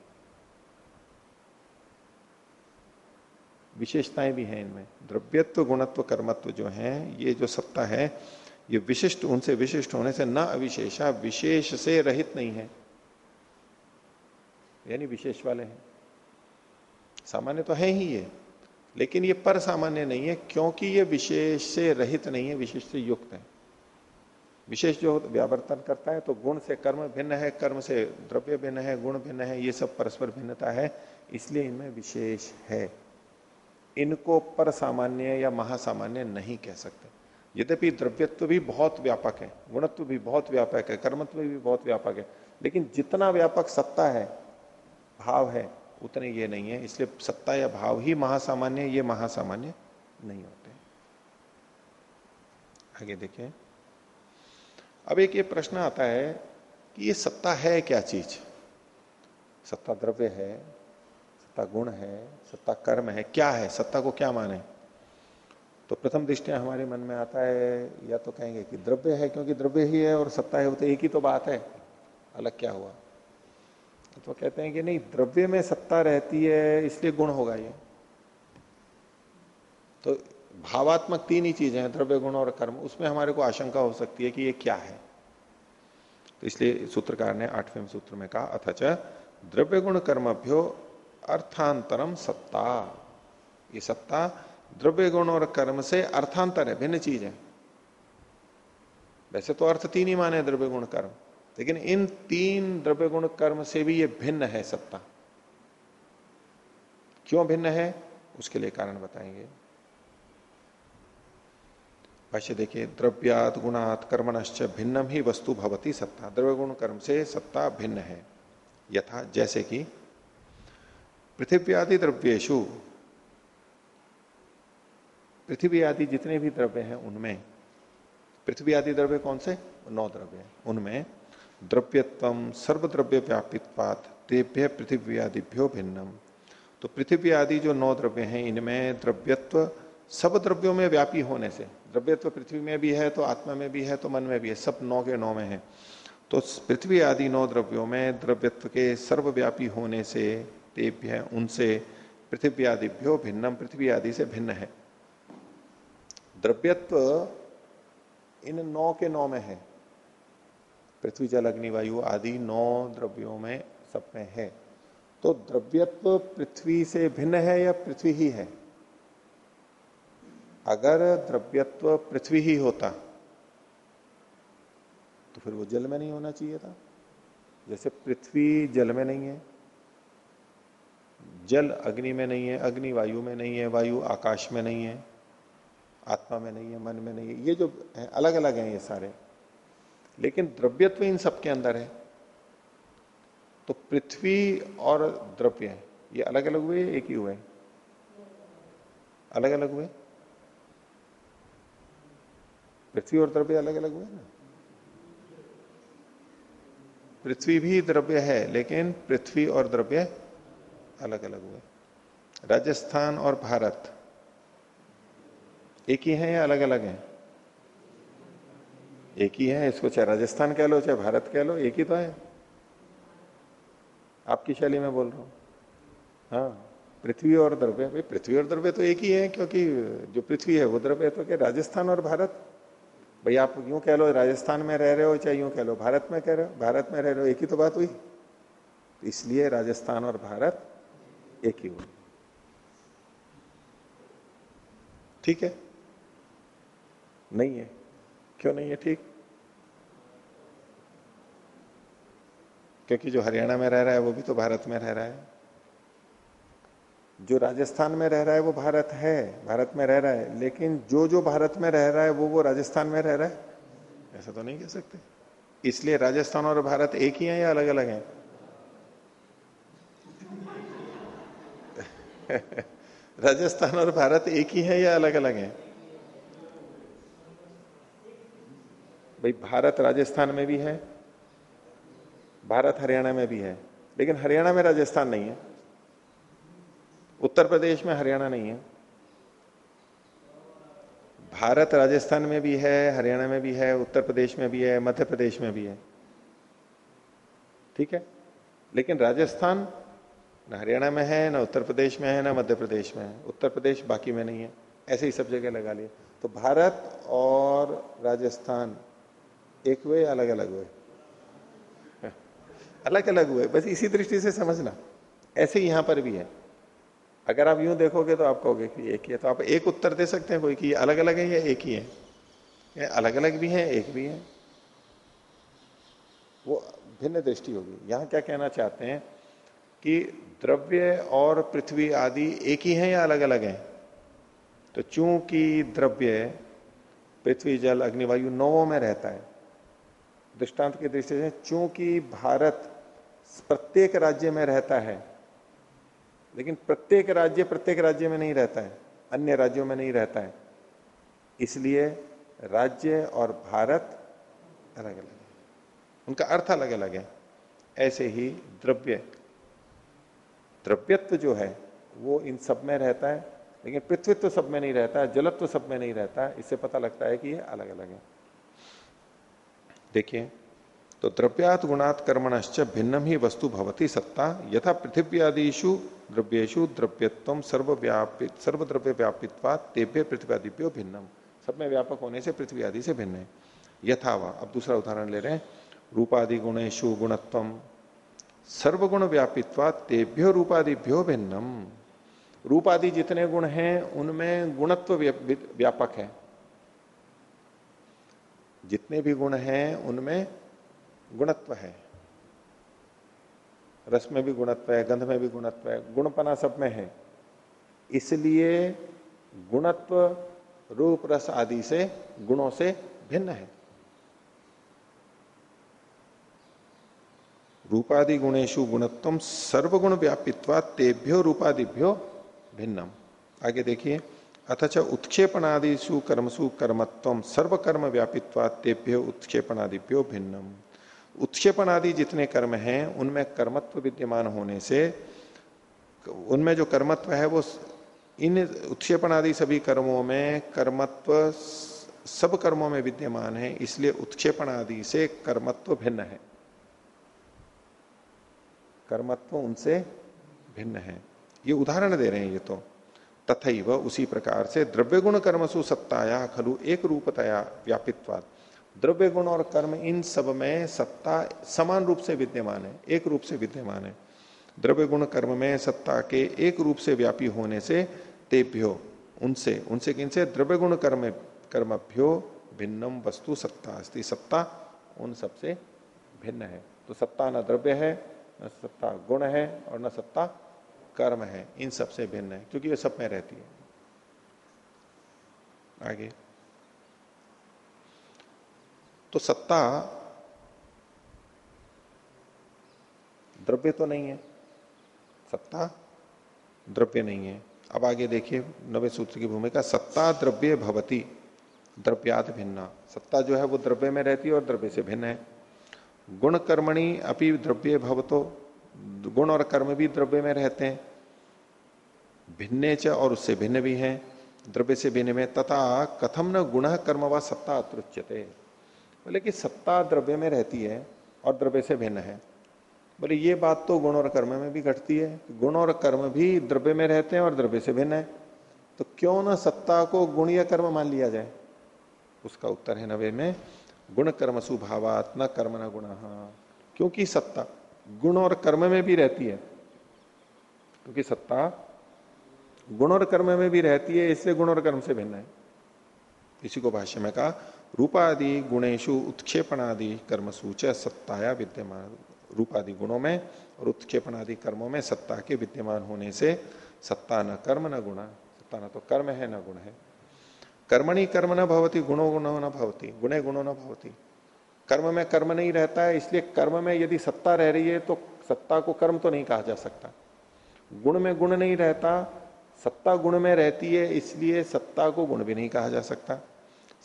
विशेषताएँ भी हैं इनमें। द्रव्यत्व, गुणत्व, कर्मत्व जो है, ये जो सत्ता है ये विशिष्ट, उनसे विशिष्ट होने से न अविशेषा, विशेष से रहित नहीं है। यानी विशेष वाले हैं। सामान्य तो है ही ये, लेकिन ये पर सामान्य नहीं है, क्योंकि ये विशेष से रहित नहीं है, विशेष से युक्त है। विशेष जो व्यावर्तन करता है तो गुण से कर्म भिन्न है, कर्म से द्रव्य भिन्न है, गुण भिन्न है, ये सब परस्पर भिन्नता है, इसलिए इनमें विशेष है। इनको पर सामान्य या महासामान्य नहीं कह सकते। यद्यपि द्रव्यत्व भी बहुत व्यापक है, गुणत्व भी बहुत व्यापक है, कर्मत्व भी बहुत व्यापक है, लेकिन जितना व्यापक सत्ता है, भाव है, उतने ये नहीं है। इसलिए सत्ता या भाव ही महासामान्य, ये महासामान्य नहीं होते। आगे देखिए। अब एक ये प्रश्न आता है कि ये सत्ता है क्या चीज़? सत्ता द्रव्य है, सत्ता गुण है, सत्ता कर्म है, क्या है? सत्ता को क्या माने? तो प्रथम दृष्टिया हमारे मन में आता है, या तो कहेंगे कि द्रव्य है, क्योंकि द्रव्य ही है और सत्ता है, वो तो एक ही तो बात है। अलग क्या हुआ? तो कहते हैं कि नहीं, द्रव्य में सत्ता रहती है, इसलिए गुण होगा ये। तो भावात्मक तीन ही चीज़ें हैं, द्रव्य, गुण और कर्म। उसमें हमारे को आशंका हो सकती है कि ये क्या है। तो इसलिए सूत्रकार ने आठवें सूत्र में कहा, अथच द्रव्य, गुण, कर्मभ्यो अर्थांतरम सत्ता। ये सत्ता द्रव्य गुण और कर्म से अर्थांतर है भिन्न चीज़ है। वैसे तो अर्थ तीन ही माने द्रव्य गुण कर्म। लेकिन इन तीन द्रव्य गुण कर्म से भी ये भिन्न है सत्ता। क्यों भिन्न है? उसके लिए कारण बताएँगे। भाष्य देखिए, द्रव्यात गुणात कर्मणश्च भिन्नम ही वस्तु भवती सत्ता। द्रव्य गुण कर्म से सत्ता भिन्न है। यथा, जैसे कि पृथ्वी आदि द्रव्येशु पृथ्वी आदि जितने भी द्रव्य हैं उनमें, पृथ्वी आदि द्रव्य कौन से? नौ द्रव्य उनमें द्रव्यत्व सर्वद्रव्य व्यापित्वात तेभ्य पृथ्वी आदिभ्यो भिन्नम। तो पृथ्वी आदि जो नौ द्रव्य हैं, इनमें द्रव्यत्व सब द्रव्यों में व्यापी होने से, द्रव्यत्व पृथ्वी में भी है तो आत्मा में भी है तो मन में भी है, सब नौ के नौ में है। तो पृथ्वी आदि नौ द्रव्यों में द्रव्यत्व के सर्वव्यापी होने से, तेभ्य उनसे पृथ्वी आदिभ्यो भिन्नम, पृथ्वी आदि से भिन्न है। द्रव्यत्व इन नौ के नौ में है। पृथ्वी, जल, अग्नि, वायु आदि नौ द्रव्यों में सब में है। तो द्रव्यत्व पृथ्वी से भिन्न है या पृथ्वी ही है? अगर द्रव्यत्व पृथ्वी ही होता तो फिर वो जल में नहीं होना चाहिए था। जैसे पृथ्वी जल में नहीं है, जल अग्नि में नहीं है, अग्नि वायु में नहीं है, वायु आकाश में नहीं है आत्मा में नहीं है, मन में नहीं है, ये जो है अलग अलग हैं ये सारे। लेकिन द्रव्यत्व इन सबके अंदर है। तो पृथ्वी और द्रव्य ये अलग अलग हुए एक ही हुए? अलग अलग हुए। पृथ्वी और द्रव्य अलग अलग हुए ना? पृथ्वी भी द्रव्य है, लेकिन पृथ्वी और द्रव्य अलग अलग हुए। राजस्थान और भारत। एक ही है या अलग अलग है? एक ही है, इसको चाहे राजस्थान कह लो, चाहे भारत कह लो, एक ही तो है। आपकी शैली में बोल रहा हूँ। हाँ पृथ्वी और द्रव्य। भाई, पृथ्वी और द्रव्य तो एक ही है, क्योंकि जो पृथ्वी है, वो द्रव्य है तो क्या राजस्थान और भारत? भाई, आप यूँ कह लो, राजस्थान में रह रहे हो, चाहे यूँ कह लो, भारत में कह रहे हो, भारत में रह रहे हो, एक ही तो बात हुई। तो इसलिए राजस्थान और भारत एक ही हुई ठीक है? नहीं है। क्यों नहीं है? ठीक। क्योंकि जो हरियाणा में रह रहा है, वो भी तो भारत में रह रहा है। जो राजस्थान में रह रहा है, वो भारत है। भारत में रह रहा है। लेकिन जो जो भारत में रह रहा है, वो वो राजस्थान में रह रहा है। ऐसा तो नहीं कह सकते। इसलिए राजस्थान और भारत एक ही है या अलग अलग हैं? <laughs> राजस्थान और भारत एक ही है या अलग अलग हैं? भाई, भारत राजस्थान में भी है, भारत हरियाणा में भी है, लेकिन हरियाणा में राजस्थान नहीं है। उत्तर प्रदेश में हरियाणा नहीं है। भारत राजस्थान में भी है, हरियाणा में भी है, उत्तर प्रदेश में भी है, मध्य प्रदेश में भी है। ठीक है? लेकिन राजस्थान न हरियाणा में है, ना उत्तर प्रदेश में है, ना मध्य प्रदेश में है। उत्तर प्रदेश बाकी में नहीं है। ऐसे ही सब जगह लगा लिए। तो भारत और राजस्थान एक हुए या अलग अलग हुए? <laughs> अलग अलग हुए, बस इसी दृष्टि से समझना। ऐसे यहाँ पर भी है। अगर आप यूँ देखोगे तो आप कहोगे कि एक ही है तो आप एक उत्तर दे सकते हैं कोई कि अलग अलग है या एक ही है। अलग अलग भी है, एक भी है। वो भिन्न दृष्टि होगी। यहाँ क्या कहना चाहते हैं कि द्रव्य और पृथ्वी आदि एक ही है या अलग अलग हैं? तो चूँकि द्रव्य पृथ्वी, जल, अग्निवायु नौों में रहता है दृष्टांत की दृष्टि से, चूँकि भारत प्रत्येक राज्य में रहता है, लेकिन प्रत्येक राज्य प्रत्येक राज्य में नहीं रहता है, अन्य राज्यों में नहीं रहता है। इसलिए राज्य और भारत अलग अलग है। उनका अर्थ अलग अलग है। ऐसे ही द्रव्य, द्रव्यत्व जो है, वो इन सब में रहता है, लेकिन पृथ्वीत्व सब में नहीं रहता है जलत्व सब में नहीं रहता, इससे पता लगता है कि ये अलग अलग है। देखिए तो द्रव्यात गुणात कर्मणश्च भिन्नम ही वस्तु भवती सत्ता, यथा पृथ्वी आदिशु द्रव्येशु द्रव्यत्व सर्वव्यापित सर्वद्रव्य व्यापित्वा तेभ्य पृथ्वी आदिप्यो भिन्नम सब में व्यापक होने से पृथ्वी आदि से भिन्न है। यथावा अब दूसरा उदाहरण ले रहे हैं। रूपादि गुणेशु गुणत्व सर्वगुण व्यापित्वा तेभ्यो रूपादिभ्यो भिन्नम रूपादि जितने गुण हैं, उनमें गुणत्व व्यापक है। जितने भी गुण हैं, उनमें गुणत्व है। रस में भी गुणत्व है, गंध में भी गुणत्व है, गुणपना सब में है। इसलिए गुणत्व, रूप, रस आदि से, गुणों से भिन्न है। रूपादि गुणेशु गुणत्व सर्वगुण व्यापित्वा तेभ्यो रूपादिभ्यो भिन्नम। आगे देखिए। अथच उत्क्षेपणादिशु कर्मसु कर्मत्व सर्वकर्म व्यापित्वा तेभ्यो उत्क्षेपणादिभ्यो भिन्नम। उत्क्षेपण आदि जितने कर्म हैं, उनमें कर्मत्व विद्यमान होने से, उनमें जो कर्मत्व है वो इन उत्क्षेपण आदि सभी कर्मों में कर्मत्व सब कर्मों में विद्यमान है, इसलिए उत्क्षेपण आदि से कर्मत्व भिन्न है। कर्मत्व उनसे भिन्न है। ये उदाहरण दे रहे हैं ये तो। तथा उसी प्रकार से द्रव्य गुण कर्मसु सत्ताया खलु एक रूपतया व्यापित्वाद द्रव्य गुण और कर्म इन सब में सत्ता समान रूप से विद्यमान है, एक रूप से विद्यमान है। द्रव्य गुण कर्म में सत्ता के एक रूप से व्यापी होने से तेभ्यो, उनसे उनसे किन से? द्रव्य गुण कर्म, कर्मभ्यो भिन्नम वस्तु सत्ता अस्ति। सत्ता उन सबसे भिन्न है। तो सत्ता न द्रव्य है, न सत्ता गुण है और न सत्ता कर्म है, इन सबसे भिन्न है, क्योंकि ये सब में रहती है। आगे। तो सत्ता द्रव्य तो नहीं है। सत्ता द्रव्य नहीं है। अब आगे देखिए, नवे सूत्र की भूमिका, सत्ता द्रव्य भवती द्रव्यात भिन्ना। सत्ता जो है, वो द्रव्य में रहती है और द्रव्य से भिन्न है। गुण कर्मणि अपनी द्रव्य भवतो गुण और कर्म भी द्रव्य में रहते हैं। भिन्ने च और उससे भिन्न भी हैं। द्रव्य से भिन्न में तथा कथम न गुण कर्म व सत्ता अत्रुच्यते बोले कि सत्ता द्रव्य में रहती है और द्रव्य से भिन्न है। बोले ये बात तो गुण और कर्म में भी घटती है गुण और कर्म भी द्रव्य में रहते हैं और द्रव्य से भिन्न है। तो क्यों ना सत्ता को गुण या कर्म मान लिया जाए? उसका उत्तर है नवे में, गुण कर्म सुभावात न कर्म न गुण। क्योंकि सत्ता गुण और कर्म में भी रहती है, क्योंकि सत्ता गुण और कर्म में भी रहती है, इससे गुण और कर्म से भिन्न है। इसी को भाष्य में कहा, रूपादि गुणेशु उत्क्षेपणादि कर्म सूच सत्ताया विद्यमान। रूपादि गुणों में और उत्क्षेपणादि कर्मों में सत्ता के विद्यमान होने से सत्ता न कर्म न गुण, सत्ता न तो कर्म है, न गुण है। कर्मणि कर्म न भवती, गुणो गुणो न भवती, गुणे गुणो न भवती। कर्म में कर्म नहीं रहता है, इसलिए कर्म में यदि सत्ता रह रही है तो सत्ता को कर्म तो नहीं कहा जा सकता। गुण में गुण नहीं रहता, सत्ता गुण में रहती है, इसलिए सत्ता को गुण भी नहीं कहा जा सकता।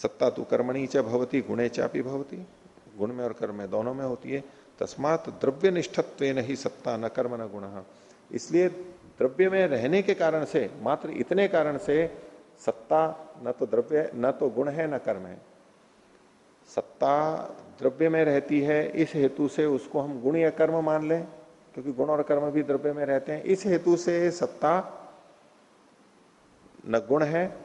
सत्ता तो कर्मणी च भवती, गुणे चापी भवती। गुण में और कर्म में दोनों में होती है। तस्मात द्रव्य निष्ठत्व नहीं सत्ता न कर्म न गुण। इसलिए द्रव्य में रहने के कारण से, मात्र इतने कारण से, सत्ता न तो द्रव्य, न तो गुण है, न कर्म है। सत्ता द्रव्य में रहती है, इस हेतु से उसको हम गुण या कर्म मान लें, क्योंकि गुण और कर्म भी द्रव्य में रहते हैं। इस हेतु से सत्ता न गुण है,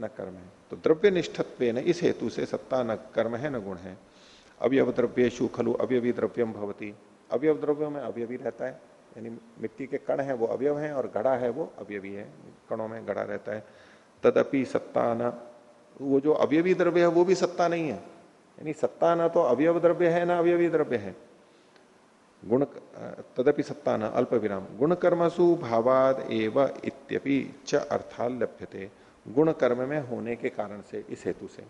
न कर्म है। तो द्रव्य निष्ठत्व न इस हेतु से सत्ता न कर्म है, न गुण है। अवयव द्रव्येशु खलु अवयवी द्रव्यम भवती। अवयव द्रव्यों में अवयवी रहता है, यानी मिट्टी के कण है, वो अवयव है, और गड़ा है, वो अवयवी है, कणों में गड़ा रहता है। तदपि सत्ता न, वो जो अवयवी द्रव्य है, वो भी सत्ता नहीं है। यानी सत्ता न तो अवयव द्रव्य है, ना अवयवी द्रव्य है। गुण, तदपि सत्ता न, अल्प विराम। गुण कर्मसु भावाद एव इत्यपि च अर्थाल लभ्यते। गुण कर्म में होने के कारण से, इस हेतु से।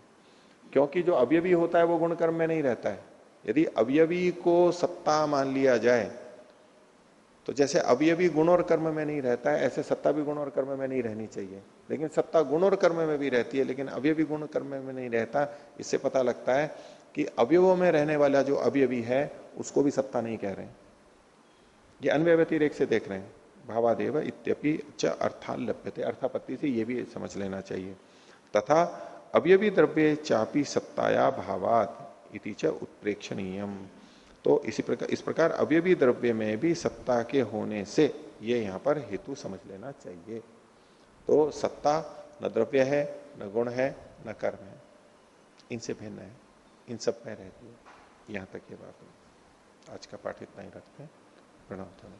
क्योंकि जो अवयवी होता है, वो गुण कर्म में नहीं रहता है। यदि अवयवी को सत्ता मान लिया जाए तो जैसे अवयवी गुण और कर्म में नहीं रहता है, ऐसे सत्ता भी गुण और कर्म में नहीं रहनी चाहिए। लेकिन सत्ता गुण और कर्म में भी रहती है, लेकिन अवयवी गुण कर्म में नहीं रहता। इससे पता लगता है कि अवयवों में रहने वाला जो अवयवी है, उसको भी सत्ता नहीं कह रहे ये अन्वय व्यतिरेक से देख रहे हैं। भावादेव इत्यपि च अर्थान लभ्यते। अर्थापत्ति से ये भी समझ लेना चाहिए। तथा अवयवी द्रव्य चापी सत्ताया भावात इति च उत्प्रेक्षणीयम। तो इसी प्रकार, इस प्रकार अवयवी द्रव्य में भी सत्ता के होने से ये यहाँ पर हेतु समझ लेना चाहिए। तो सत्ता न द्रव्य है, न गुण है, न कर्म है। इनसे भिन्न है। इन सब में रहती है। यहाँ तक ये बात है आज का पाठ इतना ही रखते हैं। प्रणाम धन्यवाद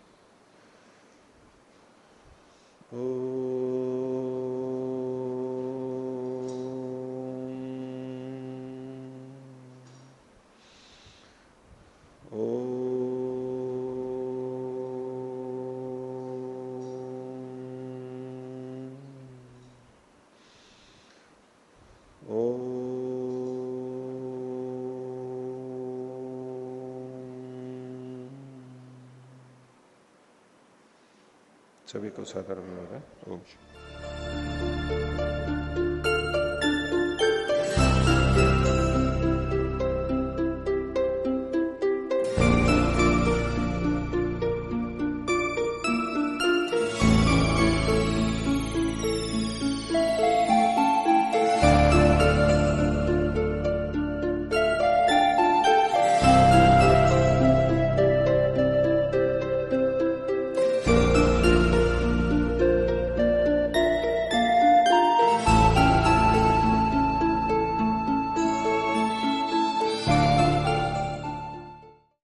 सभी को साधारण ओम